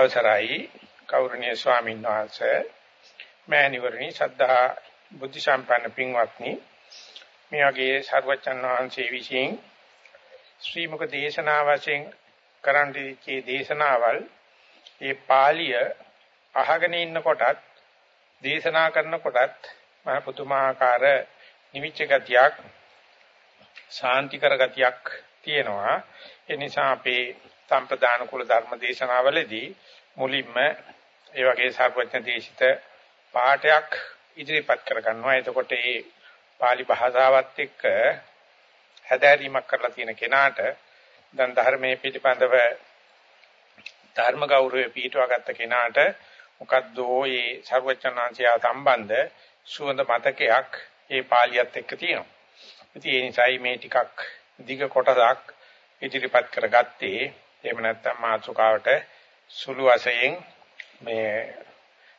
අවසරයි කෞරණීය ස්වාමීන් වහන්සේ මෑණිවරණි සද්ධා බුද්ධ සම්පන්න පින්වත්නි. මේ වගේ සර්වචන් වහන්සේ විසින් ශ්‍රී මුක දේශනා වශයෙන් කරන්න දීච්චේ දේශනාවල් ඒ පාළිය අහගෙන ඉන්න කොටත් දේශනා කරන කොටත් මහ පුතුමාකාර නිවිච්ච ගතියක් ශාන්තිකර ගතියක් තියෙනවා. ඒ නිසා අපේ සම්ප්‍රදාන කුල ධර්ම දේශනාවලදී මුලින්ම ඒ වගේ සාර්වඥ දේශිත පාඩයක් ඉදිරිපත් කර ගන්නවා එතකොට ඒ pāli භාෂාවත් එක්ක හැදෑරීමක් කරලා තියෙන කෙනාට දැන් ධර්මයේ පිටිපන්දව ධර්ම ගෞරවය පිටවගත්ත කෙනාට මොකද්ද මේ සර්වචනාංශය සම්බන්ධ සුවඳ මතකයක් ඒ පාළියත් එක්ක තියෙනවා. ඉතින් ඒ නිසායි මේ ටිකක් දිග කොටසක් ඉදිරිපත් කරගත්තේ. එහෙම නැත්නම් මාතෘකාවට සුළු වශයෙන් මේ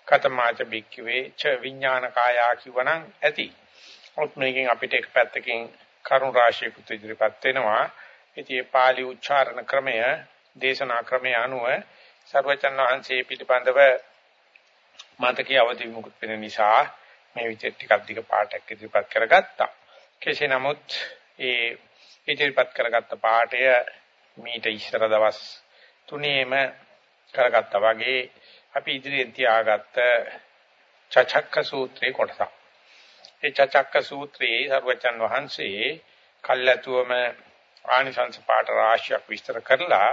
කතමාච බික්කවේ ච විඥාන කායා කිවනම් ඇති. ඔත් මේකෙන් අපිට එක පැත්තකින් කරුණ රාශියකුත් ඉදිරිපත් වෙනවා. ඉතින් මේ පාළි උච්චාරණ ක්‍රමය දේශනා ක්‍රමය අනුව සර්වචන් වහන්සේ පිළිබඳව මතකයේ අවදි මුකුත් වෙන නිසා මේ විදිහට ටිකක් දිග පාඩයක් ඉදිරිපත් කරගත්තා. කෙසේ නමුත් ඒ ඉදිරිපත් කරගත්ත පාඩය මීට ඉස්සර දවස් තුනේම කරගත්තා වගේ අපි ඉදිරියෙන් තියාගත්ත චචක්ක සූත්‍රයේ කොටසක්. ඒ චචක්ක සූත්‍රයේ සර්වචන් වහන්සේ කල්ැතුවම ආනිසංස පාඨ රාශියක් විස්තර කරලා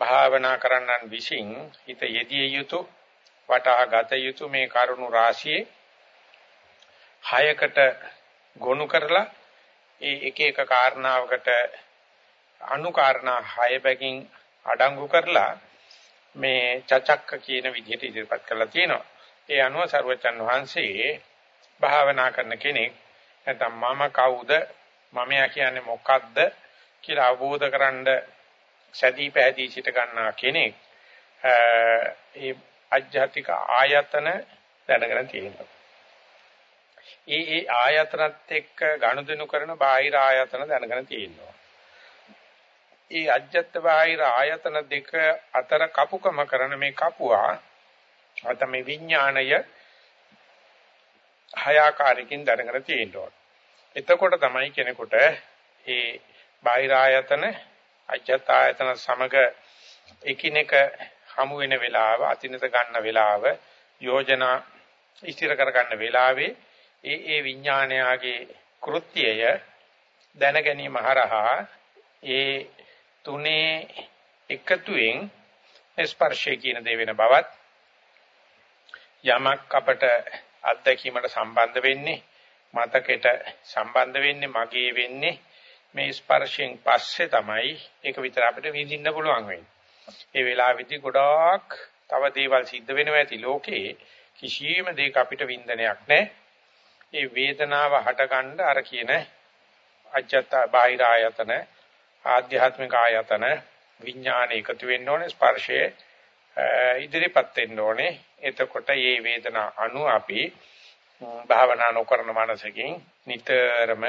භාවනා කරන්නන් විසින් හිත යෙදිය යුතු වටහා ගත යුතු මේ කරුණු රාශියේ හයකට ගොනු කරලා ඒ එක එක කාරණාවකට අනු කාරණා හය බැගින් අඩංගු කරලා මේ චචක්ක කියන විදිහට ඉදිරිපත් කරලා තියෙනවා. ඒ අනුව සර්වචන් වහන්සේ භාවනා කරන කෙනෙක් නැත්නම් මම කවුද මමයා කියන්නේ මොකක්ද කියලා අවබෝධ කරන්ඩ සැදී පැහැදී සිට ගන්නා කෙනෙක් ඒ අජ්ජාතික ආයතන දැනගෙන තියෙනවා. ඒ ඒ ආයතනත් එක්ක ගනුදෙනු කරන බාහිර ආයතන දැනගෙන තියෙනවා. ඒ අජ්ජත් බාහිර ආයතන දෙක අතර කපුකම කරන මේ කපුවා අතම විඥාණය හයාකාරකින් දැනගෙන තියෙනවා. එතකොට තමයි කෙනෙකුට ඒ බාහිර ආයතන අජ්ජත් ආයතන සමග එකිනෙක හමු වෙන වෙලාව අතිනත ගන්න වෙලාව යෝජනා ඉස්තිර කර ගන්න වෙලාවේ ඒ ඒ විඥානයාගේ කෘත්‍යය දැන ගැනීම හරහා ඒ තුනේ එකතුවෙන් ස්පර්ශය කියන දේ වෙන බවත් යමක් අපට අත්දැකීමට සම්බන්ධ වෙන්නේ මතකයට සම්බන්ධ වෙන්නේ මගේ වෙන්නේ මේ ස්පර්ශයෙන් පස්සේ තමයි ඒක විතර අපිට විඳින්න පුළුවන් වෙන්නේ. ඒ වෙලාවෙදි ගොඩාක් තව දේවල් සිද්ධ වෙනවා ඇති ලෝකේ කිසියම් දෙයක අපිට වින්දනයක් නැහැ. ඒ වේදනාව හටගන්න අර කියන අජත්ත බාහිර ආයතන ආධ්‍යාත්මික ආයතන විඥාන එකතු වෙන්න ඕනේ ස්පර්ශයේ ඉදිරිපත් වෙන්න ඕනේ එතකොට මේ වේදනා අනු අපි භාවනා නොකරන මනසකින් නිතරම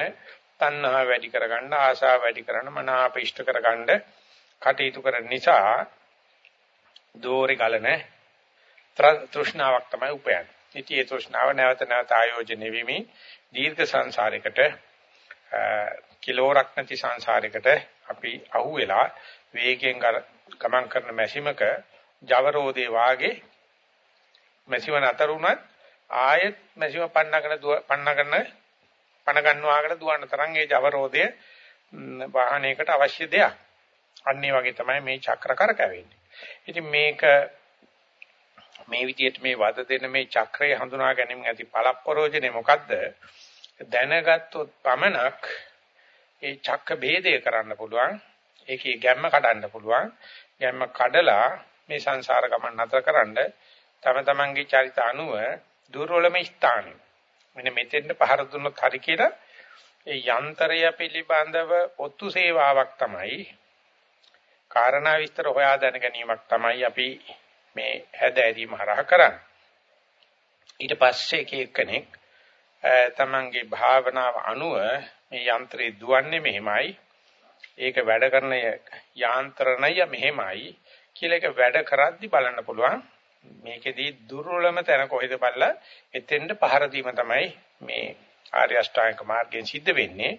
තණ්හා වැඩි කරගන්න ආශාව වැඩි කරන මනාප ඉෂ්ට කරගන්න කටයුතු කරන නිසා දෝරේ ගලන තෘෂ්ණාවක් තමයි උපයන්නේ. ඉතින් ඒ තෘෂ්ණාව නැවත නැවත ආයෝජනය වෙමින් දීර්ඝ සංසාරයකට කිලෝරක් නැති සංසාරයකට අපි අහුවෙලා වේගයෙන් ගමන් කරන මැෂිමක ජවරෝදේ වාගේ මැෂිම නතර වුණත් ආයෙත් මැෂිම පන්නගෙන පන්නගෙන පණ ගන්නවාකට දුවන්න තරම් ඒ ජවරෝදය වාහනයකට අවශ්‍ය දෙයක්. අන්න ඒ වගේ තමයි මේ චක්‍ර කරකැවෙන්නේ. ඉතින් මේක මේ විදිහට මේ වද දෙන මේ චක්‍රය හඳුනා ගැනීම ඇති පළප්පරෝජනේ මොකද්ද? දැනගත්තොත් පමණක් ඒ චක්ක ભેදය කරන්න පුළුවන්. ඒකේ ගැම්ම කඩන්න පුළුවන්. ගැම්ම කඩලා මේ සංසාර ගමන නතරකරනද තම තමන්ගේ චරිත අනුව දුර්වලම ස්ථානෙ. මෙන්න මෙතෙන්ට පහර දුන්නොත් හරි කියලා ඒ යන්ත්‍රය පිළිබඳව ඔත්තු සේවාවක් තමයි කාරණා විස්තර හොයා දැන ගැනීමක් තමයි අපි මේ හැදෑරීම හරහා කරන්නේ. ඊට පස්සේ එක එක්කෙනෙක් තමන්ගේ භාවනාව අනුව මේ යන්ත්‍රය දුවන්නේ මෙහෙමයි. ඒක වැඩ කරන යාන්ත්‍රණය මෙහෙමයි කියලා එක වැඩ කරද්දි බලන්න පුළුවන්. මේකෙදී දුර්වලම තැන කොහෙද බලලා එතෙන්ද පහර දීම තමයි මේ ආර්ය අෂ්ටාංග මාර්ගයෙන් සිද්ධ වෙන්නේ.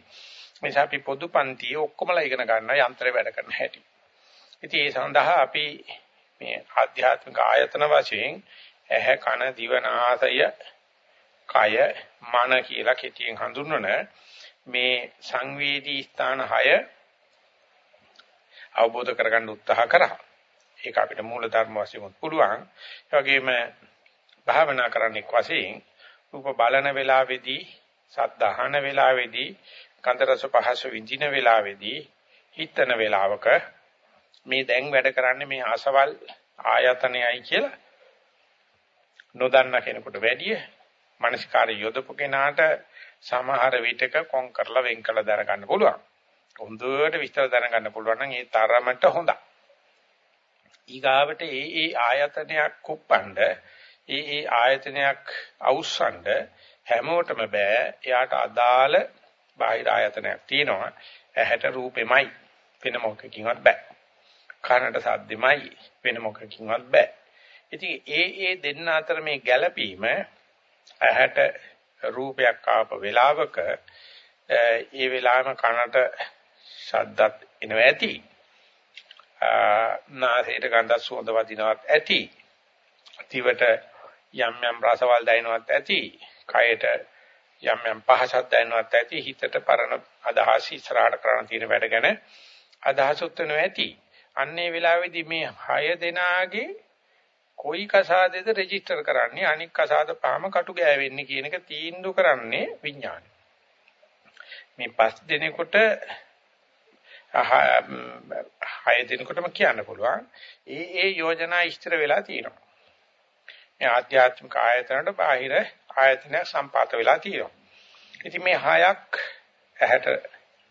මේ අපි පොදු පන්තියේ ඔක්කොමලා ඉගෙන ගන්න යන්ත්‍රය වැඩ කරන හැටි. ඉතින් ඒ සඳහා අපි මේ ආධ්‍යාත්මික ආයතන වශයෙන් ඇහැ කන දිව නාසය කය මන කියලා කෙටියෙන් හඳුන්වන මේ සංවේදී ස්ථාන 6 අවබෝධ කරගන්න උත්සාහ කරා. ඒක අපිට මූල ධර්ම වශයෙන් පුළුවන්. ඒ වගේම භාවනා කරන්නෙක් වශයෙන් රූප බලන වෙලාවේදී සද්ද අහන වෙලාවේදී ගන්ධ රස පහස විඳින වෙලාවේදී හිතන වෙලාවක මේ දැන් වැඩ කරන්නේ මේ ආසවල් ආයතනයයි කියලා නොදන්න කෙනෙකුට වැඩිය මානසිකාරය යොදපු කෙනාට සමහර විටක කොන් කරලා වෙන් කළ දරගන්න පුළුවන්. හොඳට විස්තර දැනගන්න පුළුවන් නම් ඒ තරමට හොඳයි. ඊගාවට ඒ ඒ ආයතනයක් කුප්පණ්ඩ ඒ ඒ ආයතනයක් අවුස්සන්න හැමෝටම බෑ. එයාට අදාළ බාහිර ආයතනයක් තියෙනවා. ඇහැට රූපෙමයි වෙන මොකකින්වත් බෑ. කනට සද්දෙමයි වෙන මොකකින්වත් බෑ. ඉතින් ඒ ඒ දෙන්න අතර මේ ගැළපීම ඇහැට රූපයක් ආප වෙලාවක ඒ වෙලාවෙම කනට ශබ්දත් එනවා ඇති. නාසයට ගඳ සුවඳ වදිනවත් ඇති. දිවට යම් යම් රසවල් දැනෙනවත් ඇති. කයට යම් යම් පහසක් දැනෙනවත් ඇති. හිතට පරණ අදහස් ඉස්සරහට කරන්න තියෙන වැඩ ගැන අදහසුත් වෙනවා ඇති. අන්නේ වෙලාවේදී මේ හය දෙනාගේ කොයි කසාදෙද රෙජිස්ටර් කරන්නේ අනික් කසාද පහම කටු ගෑවෙන්නේ කියන එක තීන්දුව කරන්නේ විඥානය. මේ පස් දිනේකට හය දිනකටම කියන්න පුළුවන්. ඒ ඒ යෝජනා ඉස්තර වෙලා තියෙනවා. මේ ආධ්‍යාත්මික ආයතනට බාහිර ආයතනයක් සම්පාත වෙලා තියෙනවා. ඉතින් මේ හයක් ඇහැට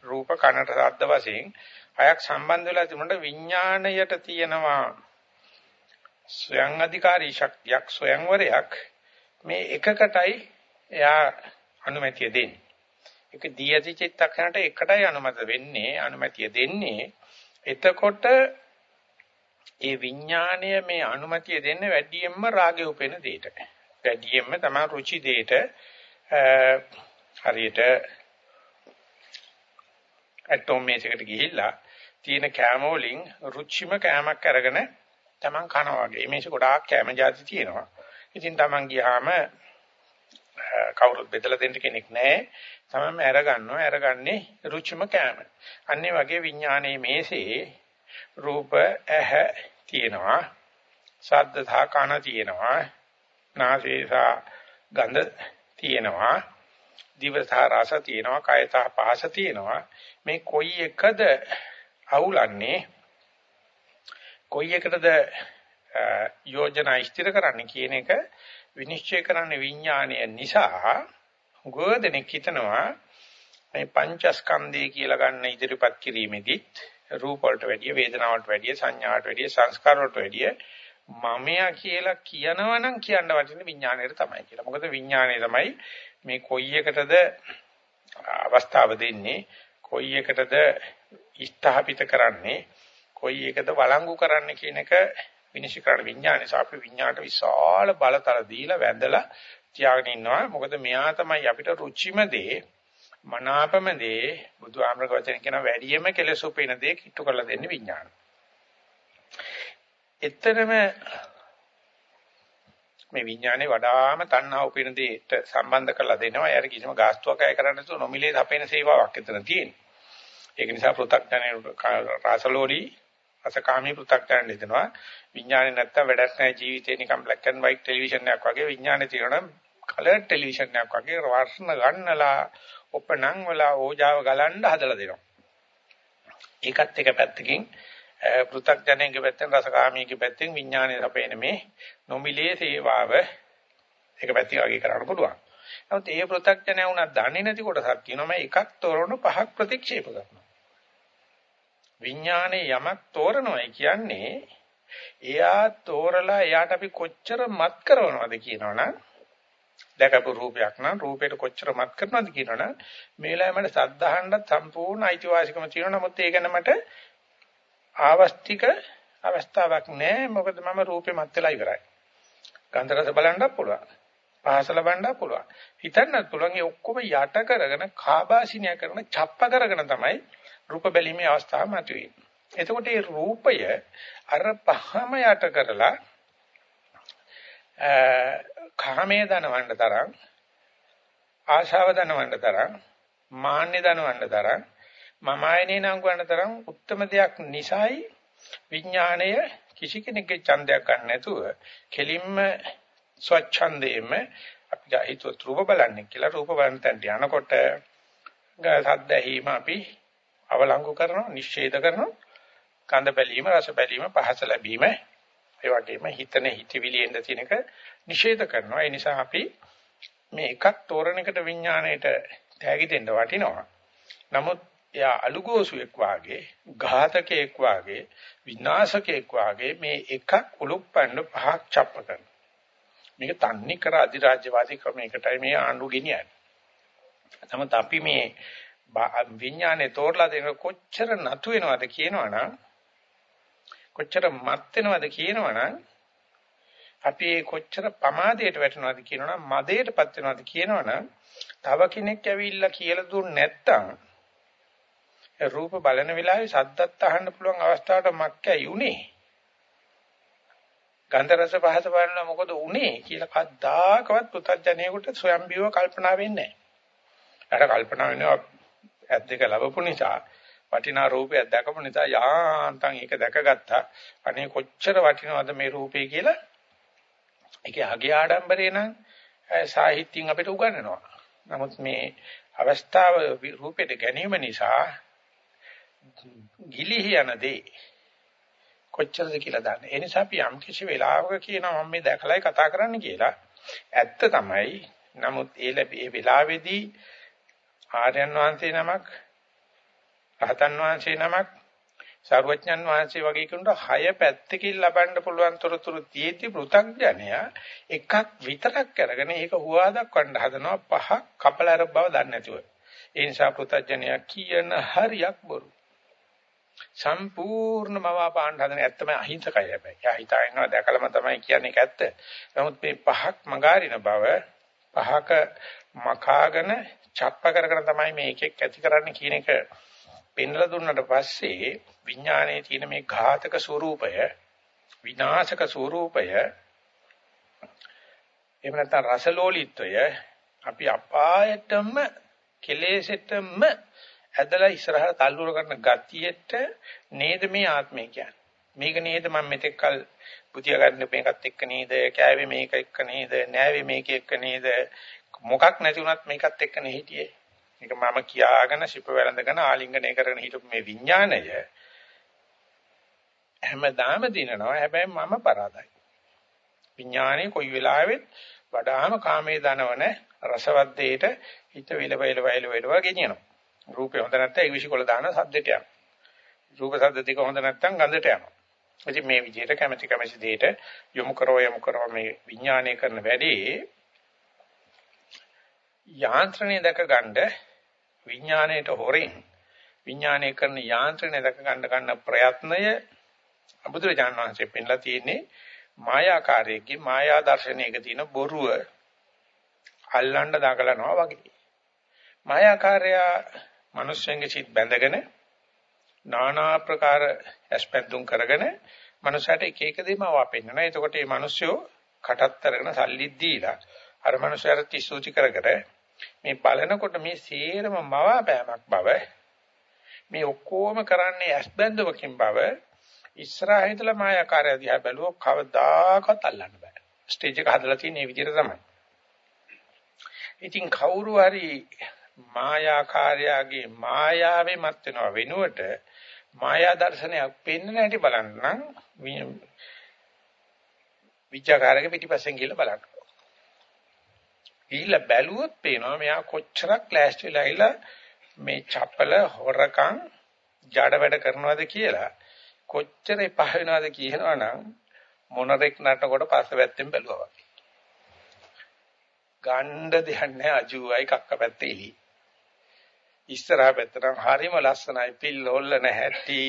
රූප කනට ශබ්ද වශයෙන් හයක් සම්බන්ධ වෙලා තිබුණාට විඥාණයට තියෙනවා ස්වයං අධිකාරී ශක්තියක් ස්වයංවරයක් මේ එකකටයි එයා අනුමැතිය දෙන්නේ. ඒක දී ඇති චිත්තක්ෂණයට එකටයි අනුමත වෙන්නේ අනුමැතිය දෙන්නේ. එතකොට ඒ විඥාණය මේ අනුමැතිය දෙන්නේ වැඩියෙන්ම රාගය උපෙන දෙයට. වැඩියෙන්ම තමයි රුචි දෙයට හරියට ඇටෝම් මේසයකට ගිහිල්ලා තියෙන කෑම වලින් රුචිම කෑමක් අරගෙන Taman කනවා වගේ. මේක ගොඩාක් කැම જાති තියෙනවා. ඉතින් Taman ගියාම කවුරුත් බෙදලා දෙන්න කෙනෙක් නැහැ. Taman අර ගන්නවා. අරගන්නේ රුචිම කැම. අන්නේ වගේ විඥානයේ මේසේ රූප ඇහ තියෙනවා. ශබ්ද සහ කන තියෙනවා. නාසය සහ ගන්ධ තියෙනවා. දිව සහ රස තියෙනවා. කය සහ පහස තියෙනවා. මේ කොයි එකද අවුලන්නේ කොයි එකටද යෝජනා ඉස්තිර කරන්න කියන එක විනිශ්චය කරන්න විඥාණය නිසා ගෝධනෙක් හිතනවා මේ පංචස්කන්ධය කියලා ගන්න ඉදිරිපත් කිරීමේදීත් රූප වලට වැඩිය වේදනාවට වැඩිය සංඥාවට වැඩිය සංස්කාර වලට වැඩිය මමයා කියලා කියනවනම් කියන්න වටින්නේ විඥාණයට තමයි කියලා. මොකද විඥාණය තමයි මේ කොයි එකටද අවස්ථාව දෙන්නේ කොයි එකටද ස්ථාපිත කරන්නේ කොයි එකද වළංගු කරන්න කියන එක විනිශ්චය කරන විඥානයේ අපි විඥාණයට විශාල බලතල දීලා වැඳලා තියාගෙන ඉන්නවා. මොකද මෙයා තමයි අපිට රුචිම දේ මනාපම දේ බුදු ආමරක වචන කියන වැඩියම කෙලෙස් උපේන දේ කිට්ටු කරලා දෙන්නේ විඥාන. එතරම් මේ විඥානේ වඩාම තණ්හා උපේන දෙයට සම්බන්ධ කරලා දෙනවා. එයාට කිසිම ගාස්තුවක් අය කරන්න නැතුව නොමිලේ තපේන සේවාවක් එතන තියෙනවා. ඒක නිසා පෘථග්ජනේ රාසලෝලි අසකාමී පෘථග්ජන හිතනවා. විඥානේ නැත්තම් වැඩක් නැහැ ජීවිතේ නිකන් black and white ටෙලිවිෂන් එකක් වගේ විඥානේ තියෙනවා කලර් ටෙලිවිෂන් එකක් වගේ වර්ණ ගන්නලා ඔපණන් වල ඕජාව ගලන්න හදලා දෙනවා. ඒකත් එක පැත්තකින් පෘථග්ජනයේ පැත්තෙන් රසකාමීගේ පැත්තෙන් විඥානේ අපේන මේ නොමිලේ සේවාව එක පැත්තකින් වගේ කරන්න පුළුවන්. නමුත් ඒ පෘථග්ජනය වුණා දන්නේ නැති කොටසක් කියනවා මම එකක් තෝරන පහක් ප්‍රතික්ෂේප කරනවා. විඥානේ යමක් තෝරනවායි කියන්නේ එයා තෝරලා එයාට අපි කොච්චර මත් කරනවද කියනවනම් දැකපු රූපයක් නම් රූපයට කොච්චර මත් කරනවද කියනවනම් මේ වෙලාවේ මට සද්ධාහන්නත් සම්පූර්ණ අයිතිවාසිකම තියෙනවා නමුත් ඒක නමට ආවස්තික අවස්ථාවක් නැහැ. මොකද මම රූපේ මත් වෙලා ඉවරයි. ගන්ධ රස බලන්නත් පුළුවන්. පහස ලබන්නත් පුළුවන්. හිතන්නත් පුළුවන්. ඒ ඔක්කොම යට කරගෙන කාබාසිනිය කරන ڇප්ප කරගෙන තමයි රූප බැලීමේ අවස්ථාව මතුවේ. එතකොට මේ රූපය අර පහම යට කරලා කාමයේ දනවන්න තරම් ආශාව දනවන්න තරම් මාන්නේ දනවන්න තරම් මම ආයනේ නම් කරන තරම් උත්තරම දෙයක් නිසායි විඥාණය කිසි කෙනෙක්ගේ ඡන්දයක් ගන්න නැතුව කෙලින්ම ස්වච්ඡන්දයෙන්ම අපි හිතුවත් රූප බලන්නේ කියලා රූප බලන තැනට යනකොට සද්ද ඇහිම අපි අවලංගු කරනවා නිශ්චේද කරනවා. කඳ බැලීම රස බැලීම පහස ලැබීම ඒ වගේම හිතන හිතවිලි එන්න තියෙන එක නිෂේධ කරනවා. ඒ නිසා අපි මේ එකක් තෝරන එකට විඥාණයට තෑගි දෙන්න වටිනවා. නමුත් එයා අලුගෝසුවෙක් වාගේ ඝාතකයෙක් වාගේ විනාශකයෙක් වාගේ මේ එකක් උලුප්පන්න පහක් ڇප්ප කරනවා. මේක තන්නේ කර අධිරාජ්‍යවාදී ක්‍රමයකටයි මේ ආණ්ඩු ගෙනියන්නේ. නමුත් අපි මේ විඥානේ තෝරලා දෙන කොච්චර නතු වෙනවද කියනවනම් කොච්චර මත් වෙනවද කියනවනම් අපි කොච්චර පමාදයට වැටෙනවද කියනවනම් මදයටපත් වෙනවද කියනවනම් තව කෙනෙක් ඇවිල්ලා කියලා දුන්නේ නැත්තම් රූප බලන වෙලාවේ සද්දත් අහන්න පුළුවන් අවස්ථාවට මක්කයි උනේ ගන්ධ රස පහස බලනවා මොකද උනේ කියලා කද්දාකවත් පුතඥයෙකුට ස්වයම්බිව කල්පනා වෙන්නේ නැහැ. අර කල්පනා වෙනවා ඇත් දෙක ලැබපු නිසා වටිනා රූපයක් දැකපු නිසා යාන්තම් ඒක දැකගත්තා. අනේ කොච්චර වටිනවද මේ රූපේ කියලා. ඒකේ අගේ ආඩම්බරේ නම් සාහිත්‍යයෙන් අපිට උගන්වනවා. නමුත් මේ අවස්ථාව රූපෙට ගැනීම නිසා ගිලිහි යනදී කොච්චරද කියලා දන්න. ඒ නිසා අපි යම් කිසි වෙලාවක කියනවා මම මේ දැකලායි කතා කරන්න කියලා. ඇත්ත තමයි. නමුත් ඒ ලැබී ඒ වෙලාවේදී ආර්යයන් වහන්සේ නමක් රහතන් වහන්සේ නමක් සර්වඥන් වහන්සේ වගේ කෙනෙකුට හය පැත්තකින් ලබන්න පුළුවන් තොරතුරු තියෙති පෘථග්ජනයා එකක් විතරක් අරගෙන ඒක හුවා දක්වන්න හදනවා පහක් කපලර බව දන්නේ නැතුව. ඒ නිසා පෘථග්ජනයා කියන හරියක් බොරු. සම්පූර්ණම වාපාණ්ඩ හදන ඇත්තම අහිංසකයි හැබැයි. එයා හිතා ඉන්නවා දැකලම තමයි කියන්නේ ඒක ඇත්ත. නමුත් මේ පහක් මගාරින බව පහක මකාගෙන ڇප්ප කරගෙන තමයි මේ එක එක ඇති කරන්න කියන එක පෙන්ලා දුන්නට පස්සේ විඥානයේ තියෙන මේ ඝාතක ස්වરૂපය විනාශක ස්වરૂපය එහෙම නැත්නම් රසලෝලීත්වය අපි අපායටම කෙලෙසෙටම ඇදලා ඉස්සරහට තල්ලුර කරන ගතියට නේද මේ ආත්මය කියන්නේ. මේක නේද මම මෙතෙක්කල් පුතිය ගන්න මේකත් එක්ක නේද, කෑවේ මේක එක්ක නේද, නෑවේ මේක එක්ක නේද, මොකක් නැති වුණත් මේකත් එක්කනේ හිටියේ. මේක මම කියාගෙන සිප වැළඳගෙන ආලිංගනය කරගෙන හිටපු මේ විඥාණය හැමදාම දිනනවා. හැබැයි මම පරාදයි. විඥාණය කොයි වෙලාවෙත් වඩාම කාමයේ දනවන රසවත් දෙයට හිත විල වයිල වයිල වයිල ගෙනියනවා. රූපේ හොඳ නැත්නම් ඒ විශ්කොල දාන සද්දෙට යනවා. රූප සද්ද දෙක හොඳ නැත්නම් ගඳට යනවා. ඉතින් මේ විදිහට කැමැති කැමැති දෙයට යොමු කරව යොමු කරව මේ විඥාණය කරන වැඩේ යාන්ත්‍රණය දැක ගන්න විඥාණයට හොරෙන් විඥාණය කරන යාන්ත්‍රණය දැක ගන්න ගන්න ප්‍රයත්නය අබුදුරජාණන් වහන්සේ පෙන්ලා තියෙන්නේ මායාකාරයේ මායා දර්ශනයක තියෙන බොරුව අල්ලන්න දකලනවා වගේ. මායාකාරය මිනිස්සුන්ගේ සිත් බැඳගෙන নানা ආකාර ඇස්පැද්දුම් කරගෙන මනුස්සයට එක එක දේම වාපෙන්නවා. එතකොට මේ මිනිස්සු කටත් අරගෙන සල්ලිත් දීලා අර මනුස්සයාට තිසූචි කර කර මේ බලනකොට මේ සේරම මවාපෑමක් බව මේ ඔක්කොම කරන්නේ ඇස්බැඳවකින් බව ඉස්සරහා හිටලා මායාකාරය දිහා බැලුවොත් කවදාකවත් අල්ලන්න බෑ. ස්ටේජ් එක හදලා තියෙන මේ විදිහට තමයි. ඉතින් කවුරු හරි මායාකාරයාගේ මායාවේ මත් වෙනව වෙනුවට මායා දර්ශනයක් පෙන්වන්න හැටි බලන්න නම් විචාකාරක පිටිපස්සෙන් ගිහලා බලන්න. ගිහිල්ලා බැලුවොත් පේනවා මෙයා කොච්චරක් ලෑස්ති වෙලා ඉලා මේ චපල හොරකම් ජඩ වැඩ කරනවද කියලා කොච්චර එපා වෙනවද කියනවනම් මොනරෙක් නටනකොට පස්ස පැත්තෙන් බැලුවා වගේ. ගණ්ඩ දෙයක් නැහැ අජුවයි කක්ක පැත්තේ එළි. ඉස්සරහා පැත්තට හරිම ලස්සනයි පිල් හොල්ලන හැටි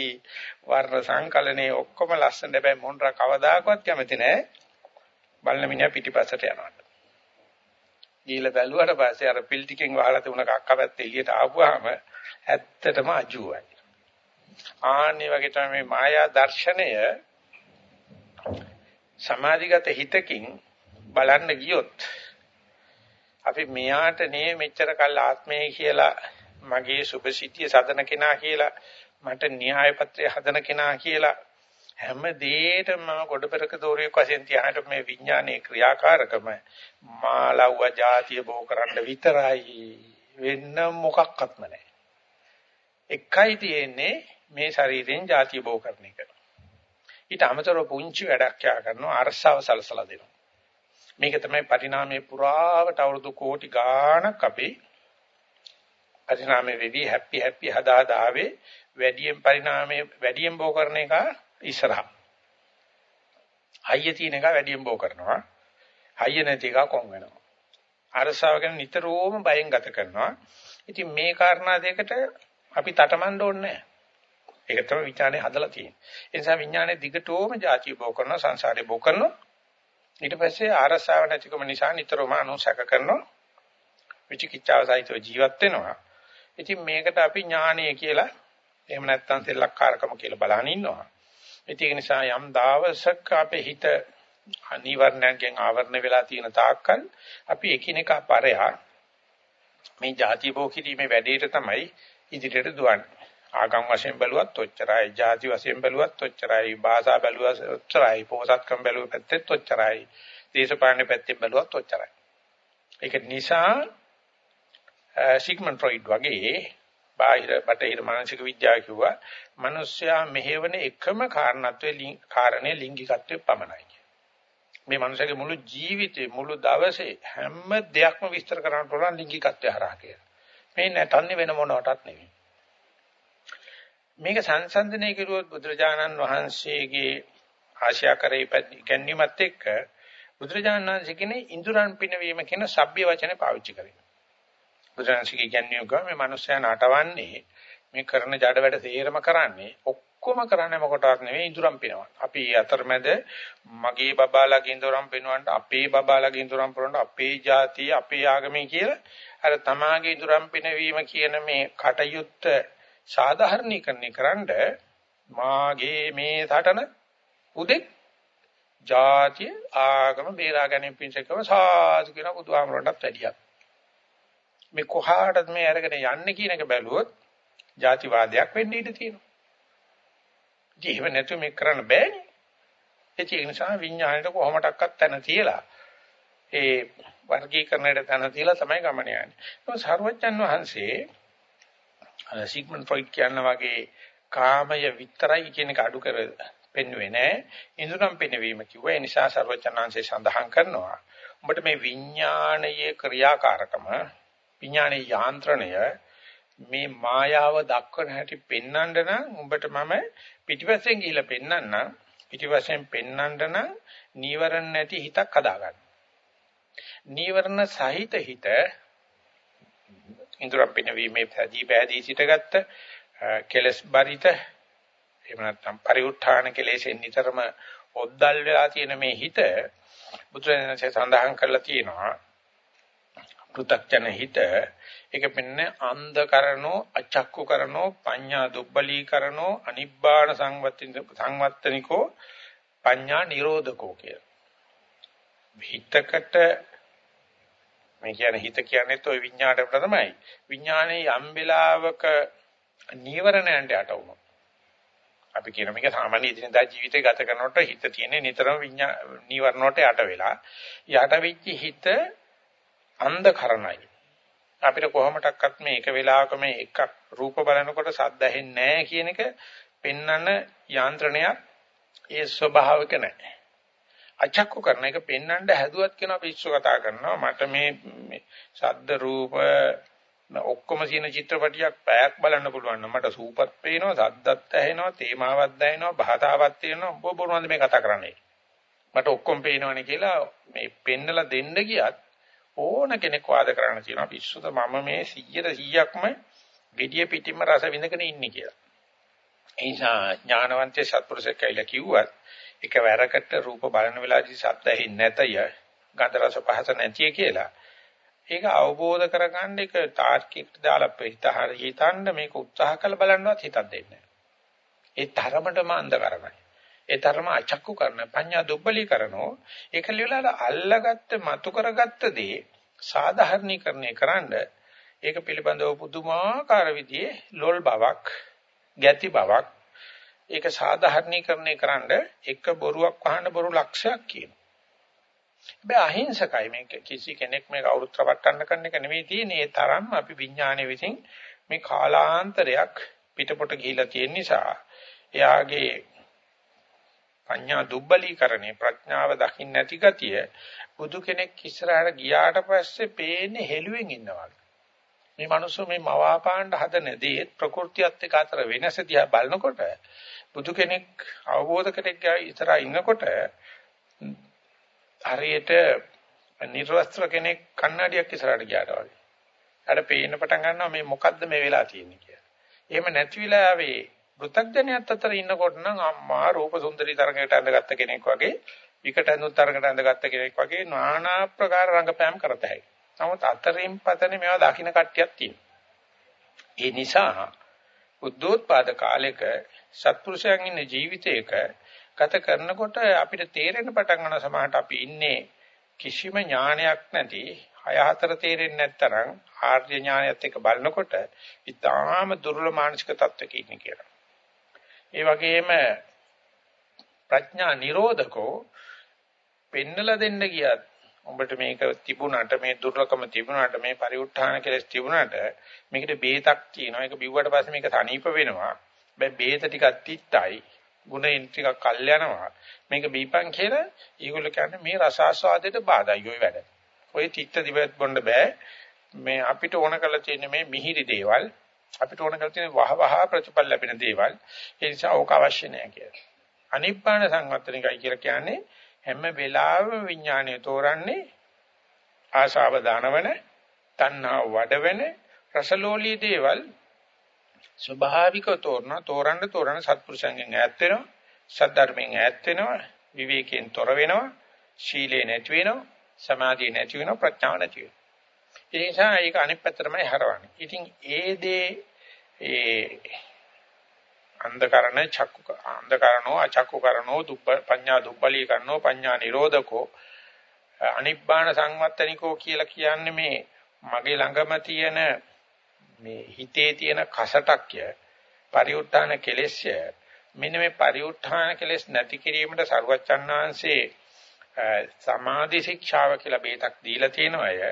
වර්ණ සංකලනේ ඔක්කොම ලස්සන හැබැයි මොන්රා කවදාකවත් කැමති නැහැ බලන මිනිහා පිටිපස්සට යනවා ගිහිල්ලා බැලුවට පස්සේ අර පිල් ටිකෙන් වහලා තිබුණ කක්ක පැත්ත එළියට ආපුවාම ඇත්තටම අජුවයි. ආන්නේ වගේ තමයි මේ මායා දර්ශනය සමාධිගත හිතකින් බලන්න ගියොත් අපි මෙයාට නේ මෙච්චර කල් ආත්මය කියලා මගේ සුභසිතිය සදන කෙනා කියලා මට න්‍යාය පත්‍රය හදන කෙනා කියලා හැම දෙයකම මම ගොඩබරක දෝරියක් වශයෙන් තියාහට මේ විඥානයේ ක්‍රියාකාරකම මාලව්ව જાතිය බෝ කරන්න විතරයි වෙන්න මොකක්වත්ම නැහැ. එකයි තියෙන්නේ මේ ශරීරයෙන් જાතිය බෝ කරන එක. ඊට අමතරව පුංචි වැඩක් යා කරනවා අරසව සලසලා දෙනවා. මේක තමයි පරිණාමයේ පුරාවට අවුරුදු කෝටි ගාණක් අපි පරිණාමයේ වෙවි හැපි හැපි හදා හදාවේ වැඩියෙන් පරිණාමයේ වැඩියෙන් බෝ කරන එක ඉස්සරහා. හයිය තියෙන එක වැඩියෙන් බෝ කරනවා. හයිය නැති එක කොන් වෙනවා. අරසාව ගැන නිතරම බයෙන් ගත කරනවා. ඉතින් මේ කාරණා දෙකට අපි තටමඬ ඕනේ නැහැ. ඒක තමයි විඥානේ හදලා තියෙන්නේ. ඒ නිසා විඥානේ දිගටම ಜಾති බෝ කරනවා සංසාරේ බෝ කරනවා. ඊට පස්සේ ආරසාව නැතිකම නිසා නිතරම අනුසක කරනවා. විචිකිච්ඡාව සහිතව ජීවත් වෙනවා. ඉතින් මේකට අපි ඥානය කියලා එහෙම නැත්නම් සෙල්ලක්කාරකම කියලා බලහන් ඉන්නවා. ඒක නිසා යම් දවසක අපේ හිත අනිවර්ණයෙන් ආවරණ වෙලා තියෙන තාක්කල් අපි එකිනෙකා පරයා මේ ಜಾති භෝගීීමේ වැඩේට තමයි ඉදිරියට දුවන්නේ. ආගම් වශයෙන් බැලුවත් ඔච්චරයි, ಜಾති වශයෙන් බැලුවත් ඔච්චරයි, භාෂා බැලුවත් ඔච්චරයි, පොහසත්කම් බැලුවත් පැත්තෙත් ඔච්චරයි, දේශපාලන පැත්තෙන් බැලුවත් ඔච්චරයි. ඒක නිසා සිග්මන්ඩ් ෆ්‍රොයිඩ් වගේ බාහිර බටහිර මානසික විද්‍යාව කිව්වා මිනිස්සයා මෙහෙවන එකම කාරණත්වයේ කාරණේ ලිංගිකත්වයේ පමණයි. මේ මනුස්සයාගේ මුළු ජීවිතේ මුළු දවසේ හැම දෙයක්ම විස්තර කරන්න පුළුවන් ලිංගිකත්වය හරහා කියලා. මේ නැතන්නේ වෙන මොනකටත් නෙවෙයි. මේක සංසන්දනය කෙරුවොත් බුදුරජාණන් වහන්සේගේ ආශාකරේ ඉගැන්වීමත් එක්ක බුදුරජාණන් වහන්සේ කියන්නේ ඉඳුරන් පිනවීම කියන සભ્ય වචනේ පාවිච්චි කරේ. බුදුරජාණන්සේ කියන්නේ ගම මේ මිනිස්සයා නටවන්නේ මේ කරන ජඩ වැඩ තේරම කරන්නේ ඔක්කොම කරන්නේ මොකටවත් නෙවෙයි ඉඳුරම් පිනවන්න. අපි අතරමැද මගේ බබාලාගේ ඉඳුරම් පිනවන්න අපේ බබාලාගේ ඉඳුරම් පිනවන්න අපේ ජාතිය අපේ ආගමේ කියලා අර තමාගේ ඉඳුරම් පිනවීම කියන මේ කටයුත්ත සාධාරණීකරණය කරන්න මාගේ මේ සටන උදෙක් ජාතිය ආගම බේරා ගැනීම පිණිසකම සාදු කියන බුදුහාමරටත් වැඩියක්. මේ කොහාටද මේ අරගෙන යන්නේ කියන එක බැලුවොත් ජාතිවාදයක් වෙන්න ඉඩ තියෙනවා. ජීව නැතු මේ කරන්න බෑනේ. ඒ නිසා විඥාණයට කොහොමඩක්වත් තැන තියලා ඒ වර්ගීකරණයට තැන තියලා තමයි ගමන යන්නේ. ඒක සර්වජන් වහන්සේ සිග්මන්ඩ් ෆ්‍රොයිඩ් කියන වගේ කාමය විතරයි කියන එක අඩු කර පෙන්වුවේ නෑ. ඉඳුරම් පෙන්වීම කිව්වා. ඒ නිසා සර්වචනාංශය සඳහන් කරනවා. උඹට මේ විඥානයේ ක්‍රියාකාරකම විඥානයේ යාන්ත්‍රණය මේ මායාව දක්වන හැටි පෙන්වන්න නම් උඹට මම පිටිපස්සෙන් ගිහිල්ලා පෙන්වන්න පිටිපස්සෙන් පෙන්වන්න නම් නීවරණ නැති හිතක් හදාගන්න. නීවරණ සහිත හිත ඉන්ද්‍රිය පිනවීමේ පැදී පැදී සිටගත්ත කෙලස් බරිත එහෙම නැත්නම් පරිඋත්ථාන කෙලෙසෙන් නිතරම ඔද්දල් වෙලා තියෙන මේ හිත බුදුරජාණන්සේ සඳහන් කරලා තියෙනවා පෘ탁ජන හිත ඒක පෙන්නේ අන්ධ කරනෝ අචක්කු කරනෝ පඤ්ඤා දුබ්බලී කරනෝ අනිබ්බාණ සංවත්තින් සංවත්තනිකෝ පඤ්ඤා නිරෝධකෝ කිය. හිතකට මේ කියන්නේ හිත කියන්නේ toy විඥාණයට තමයි. විඥානේ යම් වෙලාවක නීවරණයන්ට යට වුණා. අපි කියන මේක සාමාන්‍ය ඉදිනදා ජීවිතේ ගත කරනකොට හිත තියෙන්නේ නිතරම විඥා නීවරණයට යට වෙලා. යට වෙච්ච හිත අන්ධකරණයි. අපිට කොහොමඩක්වත් මේ එක වෙලාවක මේ එකක් රූප බලනකොට සද්ද ඇහෙන්නේ නැහැ කියන එක පෙන්වන යාන්ත්‍රණයක් ඒ ස්වභාවික නැහැ. අචක්කු කරන එක පෙන්වන්න හැදුවත් කියනවා පිස්සු කතා කරනවා මට මේ ශබ්ද රූප ඔක්කොම තියෙන චිත්‍රපටියක් පැයක් බලන්න පුළුවන් නම් මට සූපත් පේනවා සද්දත් ඇහෙනවා තේමාවක් දැනෙනවා භාතාවක් තියෙනවා ඔබ බොරුවන්ද මේ කතා කරන්නේ මට ඔක්කොම පේනවනේ කියලා මේ පෙන්නලා දෙන්න ගියත් ඕන කෙනෙක් වාද කරන්න තියෙනවා පිස්සුද මම මේ 100ට 100ක්ම gediya pitima රස විඳගෙන ඉන්නේ කියලා. ඒ නිසා ඥානවන්තය සත්පුරුෂයෙක් කියලා කිව්වත් එකවරකට රූප බලන වෙලාවදී ශබ්ද ඇහෙන්නේ නැතය, ගන්ධ රස පහස නැතිය කියලා. ඒක අවබෝධ කරගන්න එක තාර්කිකට දාලා හිතහර හිතන්න මේක උත්සාහ කළ බලන්නවත් හිතක් දෙන්නේ ඒ තරමටම අන්ධකරණයි. ඒ තරම අචක්කු කරන පඤ්ඤා දුබ්බලී කරනෝ ඒක ලියලා අල්ලගත්ත මතු කරගත්ත දේ සාධාරණීකරණය කරන්න ඒක පිළිබඳව පුදුමාකාර විදිහේ ලොල් බවක් ගැති බවක් ඒක සාධාරණීකරණය කරන්න එක බොරුවක් වහන්න බොරු ලක්ෂයක් කියන. හැබැයි අහිංසකයි මේක කිසි කෙනෙක් මේක අවුරුද්ද රවට්ටන්න කරන එක නෙවෙයි තියෙන්නේ. ඒ තරම් අපි විඥානයේ විසින් මේ කාලාන්තරයක් පිටපොට ගිහිලා තියෙන නිසා එයාගේ පඤ්ඤා දුබ්බලීකරණේ ප්‍රඥාව දකින්න නැති ගතිය බුදු කෙනෙක් ඉස්සරහට ගියාට පස්සේ පේන්නේ හෙළුවෙන් ඉන්නවා. මේ මිනිස්සු මේ මවාපාණ්ඩ හදන දේ ප්‍රകൃතියත් එක්ක අතර වෙනස දිහා බලනකොට බුදු කෙනෙක් අවබෝධ කෙනෙක් ඉස්සරහා ඉන්නකොට හරියට නිර්වස්ත්‍ර කෙනෙක් කන්නඩියක් ඉස්සරහට ගියාට වගේ. අර පේන්න පටන් ගන්නවා මේ මොකද්ද මේ වෙලා තියෙන්නේ කියලා. එහෙම නැති වෙලාවේ පෘථග්ජනයත් අතර ඉන්නකොට නම් අම්මා රූප සුන්දරී තරඟයට ඇඳගත්ත කෙනෙක් වගේ විකට ඇඳුම් තරඟට ඇඳගත්ත කෙනෙක් වගේ নানা ප්‍රකාර රංගපෑම් කරත හැකියි. නමුත් අතරින් පතනේ මේවා දකින්න කට්ටියක් තියෙනවා. ඒ නිසා උද්දෝත්පාද කාලෙක සත්පුරුෂයන් ඉන්න ජීවිතයක ගත කරනකොට අපිට තේරෙන පටන් ගන්න සමහරට අපි ඉන්නේ කිසිම ඥානයක් නැති හය හතර තේරෙන්නේ නැත්තරම් ආර්ය ඥානයත් එක්ක බලනකොට ඊටාම දුර්වල මානසික තත්ත්වයක ඉන්නේ කියලා. ඒ වගේම ප්‍රඥා නිරෝධකෝ පෙන්නලා දෙන්න ගියත් උඹට මේක තිබුණාට මේ දුර්ලකම තිබුණාට මේ පරිඋත්ථාන කෙලස් තිබුණාට මේකට බේතක් තියෙනවා. ඒක බිව්වට පස්සේ මේක තනීප වෙනවා. හැබැයි බේත ටිකක් තිත්තයි ගුණෙන් ටිකක් කල් යනවා. මේක බීපන් කියලා ඒගොල්ලෝ කියන්නේ මේ රසාස්වාදයට බාධායි ඔය වැඩ. ඔය තිත්ත දිවත් බොන්න බෑ. මේ අපිට ඕන කරලා තියෙන්නේ මේ මිහිරි දේවල්. අපිට ඕන කරලා තියෙන වහ වහ ප්‍රතිඵල ලැබෙන දේවල් ඒ නිසා ඕක අවශ්‍ය නෑ කියලා. අනිබ්බාන සංවත්තනිකයි කියලා කියන්නේ හැම වෙලාවෙම විඥාණය තෝරන්නේ ආශාව දානවන, තණ්හා වඩවන රසලෝලී දේවල් ස්වභාවිකව තෝරන තෝරන්න තෝරන සත්පුරුෂයන්ගෙන් ඈත් වෙනවා, සද්ධර්මයෙන් ඈත් වෙනවා, විවේකයෙන් තොර වෙනවා, ශීලේ නැති වෙනවා, සමාධිය නැති වෙනවා, ප්‍රඥාව නැති වෙනවා. ඒ නිසා ඒක අනිත් පැත්තටමයි හරවන්නේ. ඉතින් ඒ දේ ඒ අන්ධකරණ චක්කු අන්ධකරණෝ අචක්කුකරණෝ දුබ්බ පඤ්ඤා දුබ්බලී කරනෝ පඤ්ඤා නිරෝධකෝ අනිබ්බාන සංවත්තනිකෝ කියලා කියන්නේ මේ මගේ ළඟම තියෙන මේ හිතේ තියෙන කසටක්ය පරිඋත්ථාන කෙලෙස්ය මෙන්න මේ පරිඋත්ථාන කෙලෙස් නැති කිරීමට සරුවච්චන්හන්සේ සමාධි ශික්ෂාව කියලා බේතක් දීලා තියෙනවය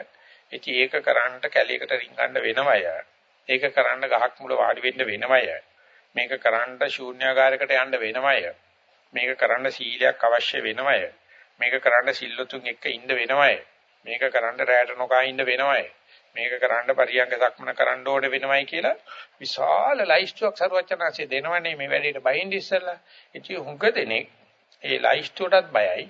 ඉතින් ඒක කරන්නට කැලයකට රින්ගන්න වෙනවය. ඒක කරන්න ගහක් මුල වාඩි වෙන්න වෙනවය. මේක කරන්න ශූන්‍යාකාරයකට යන්න වෙනවය. මේක කරන්න සීලයක් අවශ්‍ය වෙනවය. මේක කරන්න සිල්ලුතුන් එක්ක ඉන්න වෙනවය. මේක කරන්න රැයට නොකා ඉන්න වෙනවය. මේක කරන්න පරියංග සක්මන කරන්න ඕනේ වෙනවයි කියලා විශාල ලයිස්ට්ුවක් සරුවචනාංශය දෙනවනේ මේ වැඩේට බහින්ද ඉස්සලා. ඉතින් හුඟ දෙනෙක් ඒ ලයිස්ට්ුවටත් බයයි.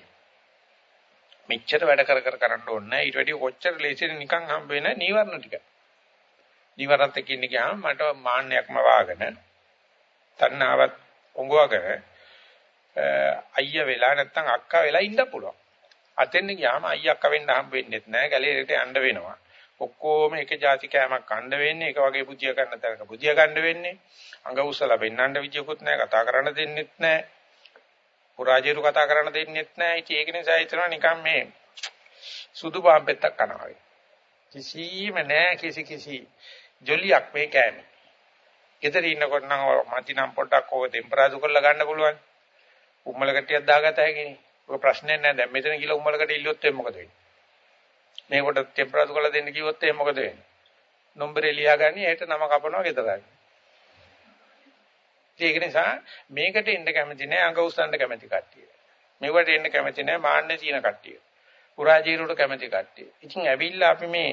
මෙච්චර වැඩ කර කර කරන්න ඕනේ නැහැ. ඊට වැඩිය කොච්චර ලේසියෙන් නිකන් හම්බ වෙන නීවරණ ටික. නීවරණත් එක්ක ඉන්න ගියාම මට මාන්නයක්ම වාගෙන තණ්හාවත් පොඟවගෙන අයියා වෙලා නැත්තම් අක්කා වෙලා ඉන්න පුළුවන්. අතෙන් ගියාම අයියා අක්කා වෙන්න හම්බ වෙන්නේ නැහැ. ගැලේට යන්න වෙනවා. ඔක්කොම එක જાති කෑමක් කන්න වෙන්නේ. එක වගේ බුදියා ගන්න තරක බුදියා ගන්න වෙන්නේ. අඟ උස්සලා වෙන්නන්න විදියකුත් නැහැ. කතා කරන්න දෙන්නෙත් නැහැ. පුරාජේරු කතා කරන්න දෙන්නෙත් නැහැ. ඉතින් ඒක නිසා හිතනවා නිකන් මේ සුදු පාන් පෙත්තක් කනවා වගේ. කිසිම නැහැ කිසි කිසි ජොලියක් මේ කෑමේ. ගෙදර ඉන්නකොට නම් මති නම් පොඩ්ඩක් ඕක ටෙම්පරාදු කරලා ගන්න පුළුවන්. උම්මල කට්ටියක් දාගත හැකිනේ. ඔය ප්‍රශ්නයක් නැහැ. දැන් මෙතන ගිහලා උම්මල කට්ටිය ඉල්ලුවොත් එන්නේ මොකද වෙන්නේ? මේකට ටෙම්පරාදු කරලා දෙන්න කිව්වොත් එන්නේ මොකද වෙන්නේ? නම්බරේ ලියාගන්නේ ඒට නම කපනවා ගෙදරයි. ඒක නිසා මේකට එන්න කැමති නැහැ අඟ උස්සන්න කැමති කට්ටිය. මේවට එන්න කැමති නැහැ මාන්නේ තියෙන කට්ටිය. පුරාජීරුවට කැමති කට්ටිය. ඉතින් ඇවිල්ලා අපි මේ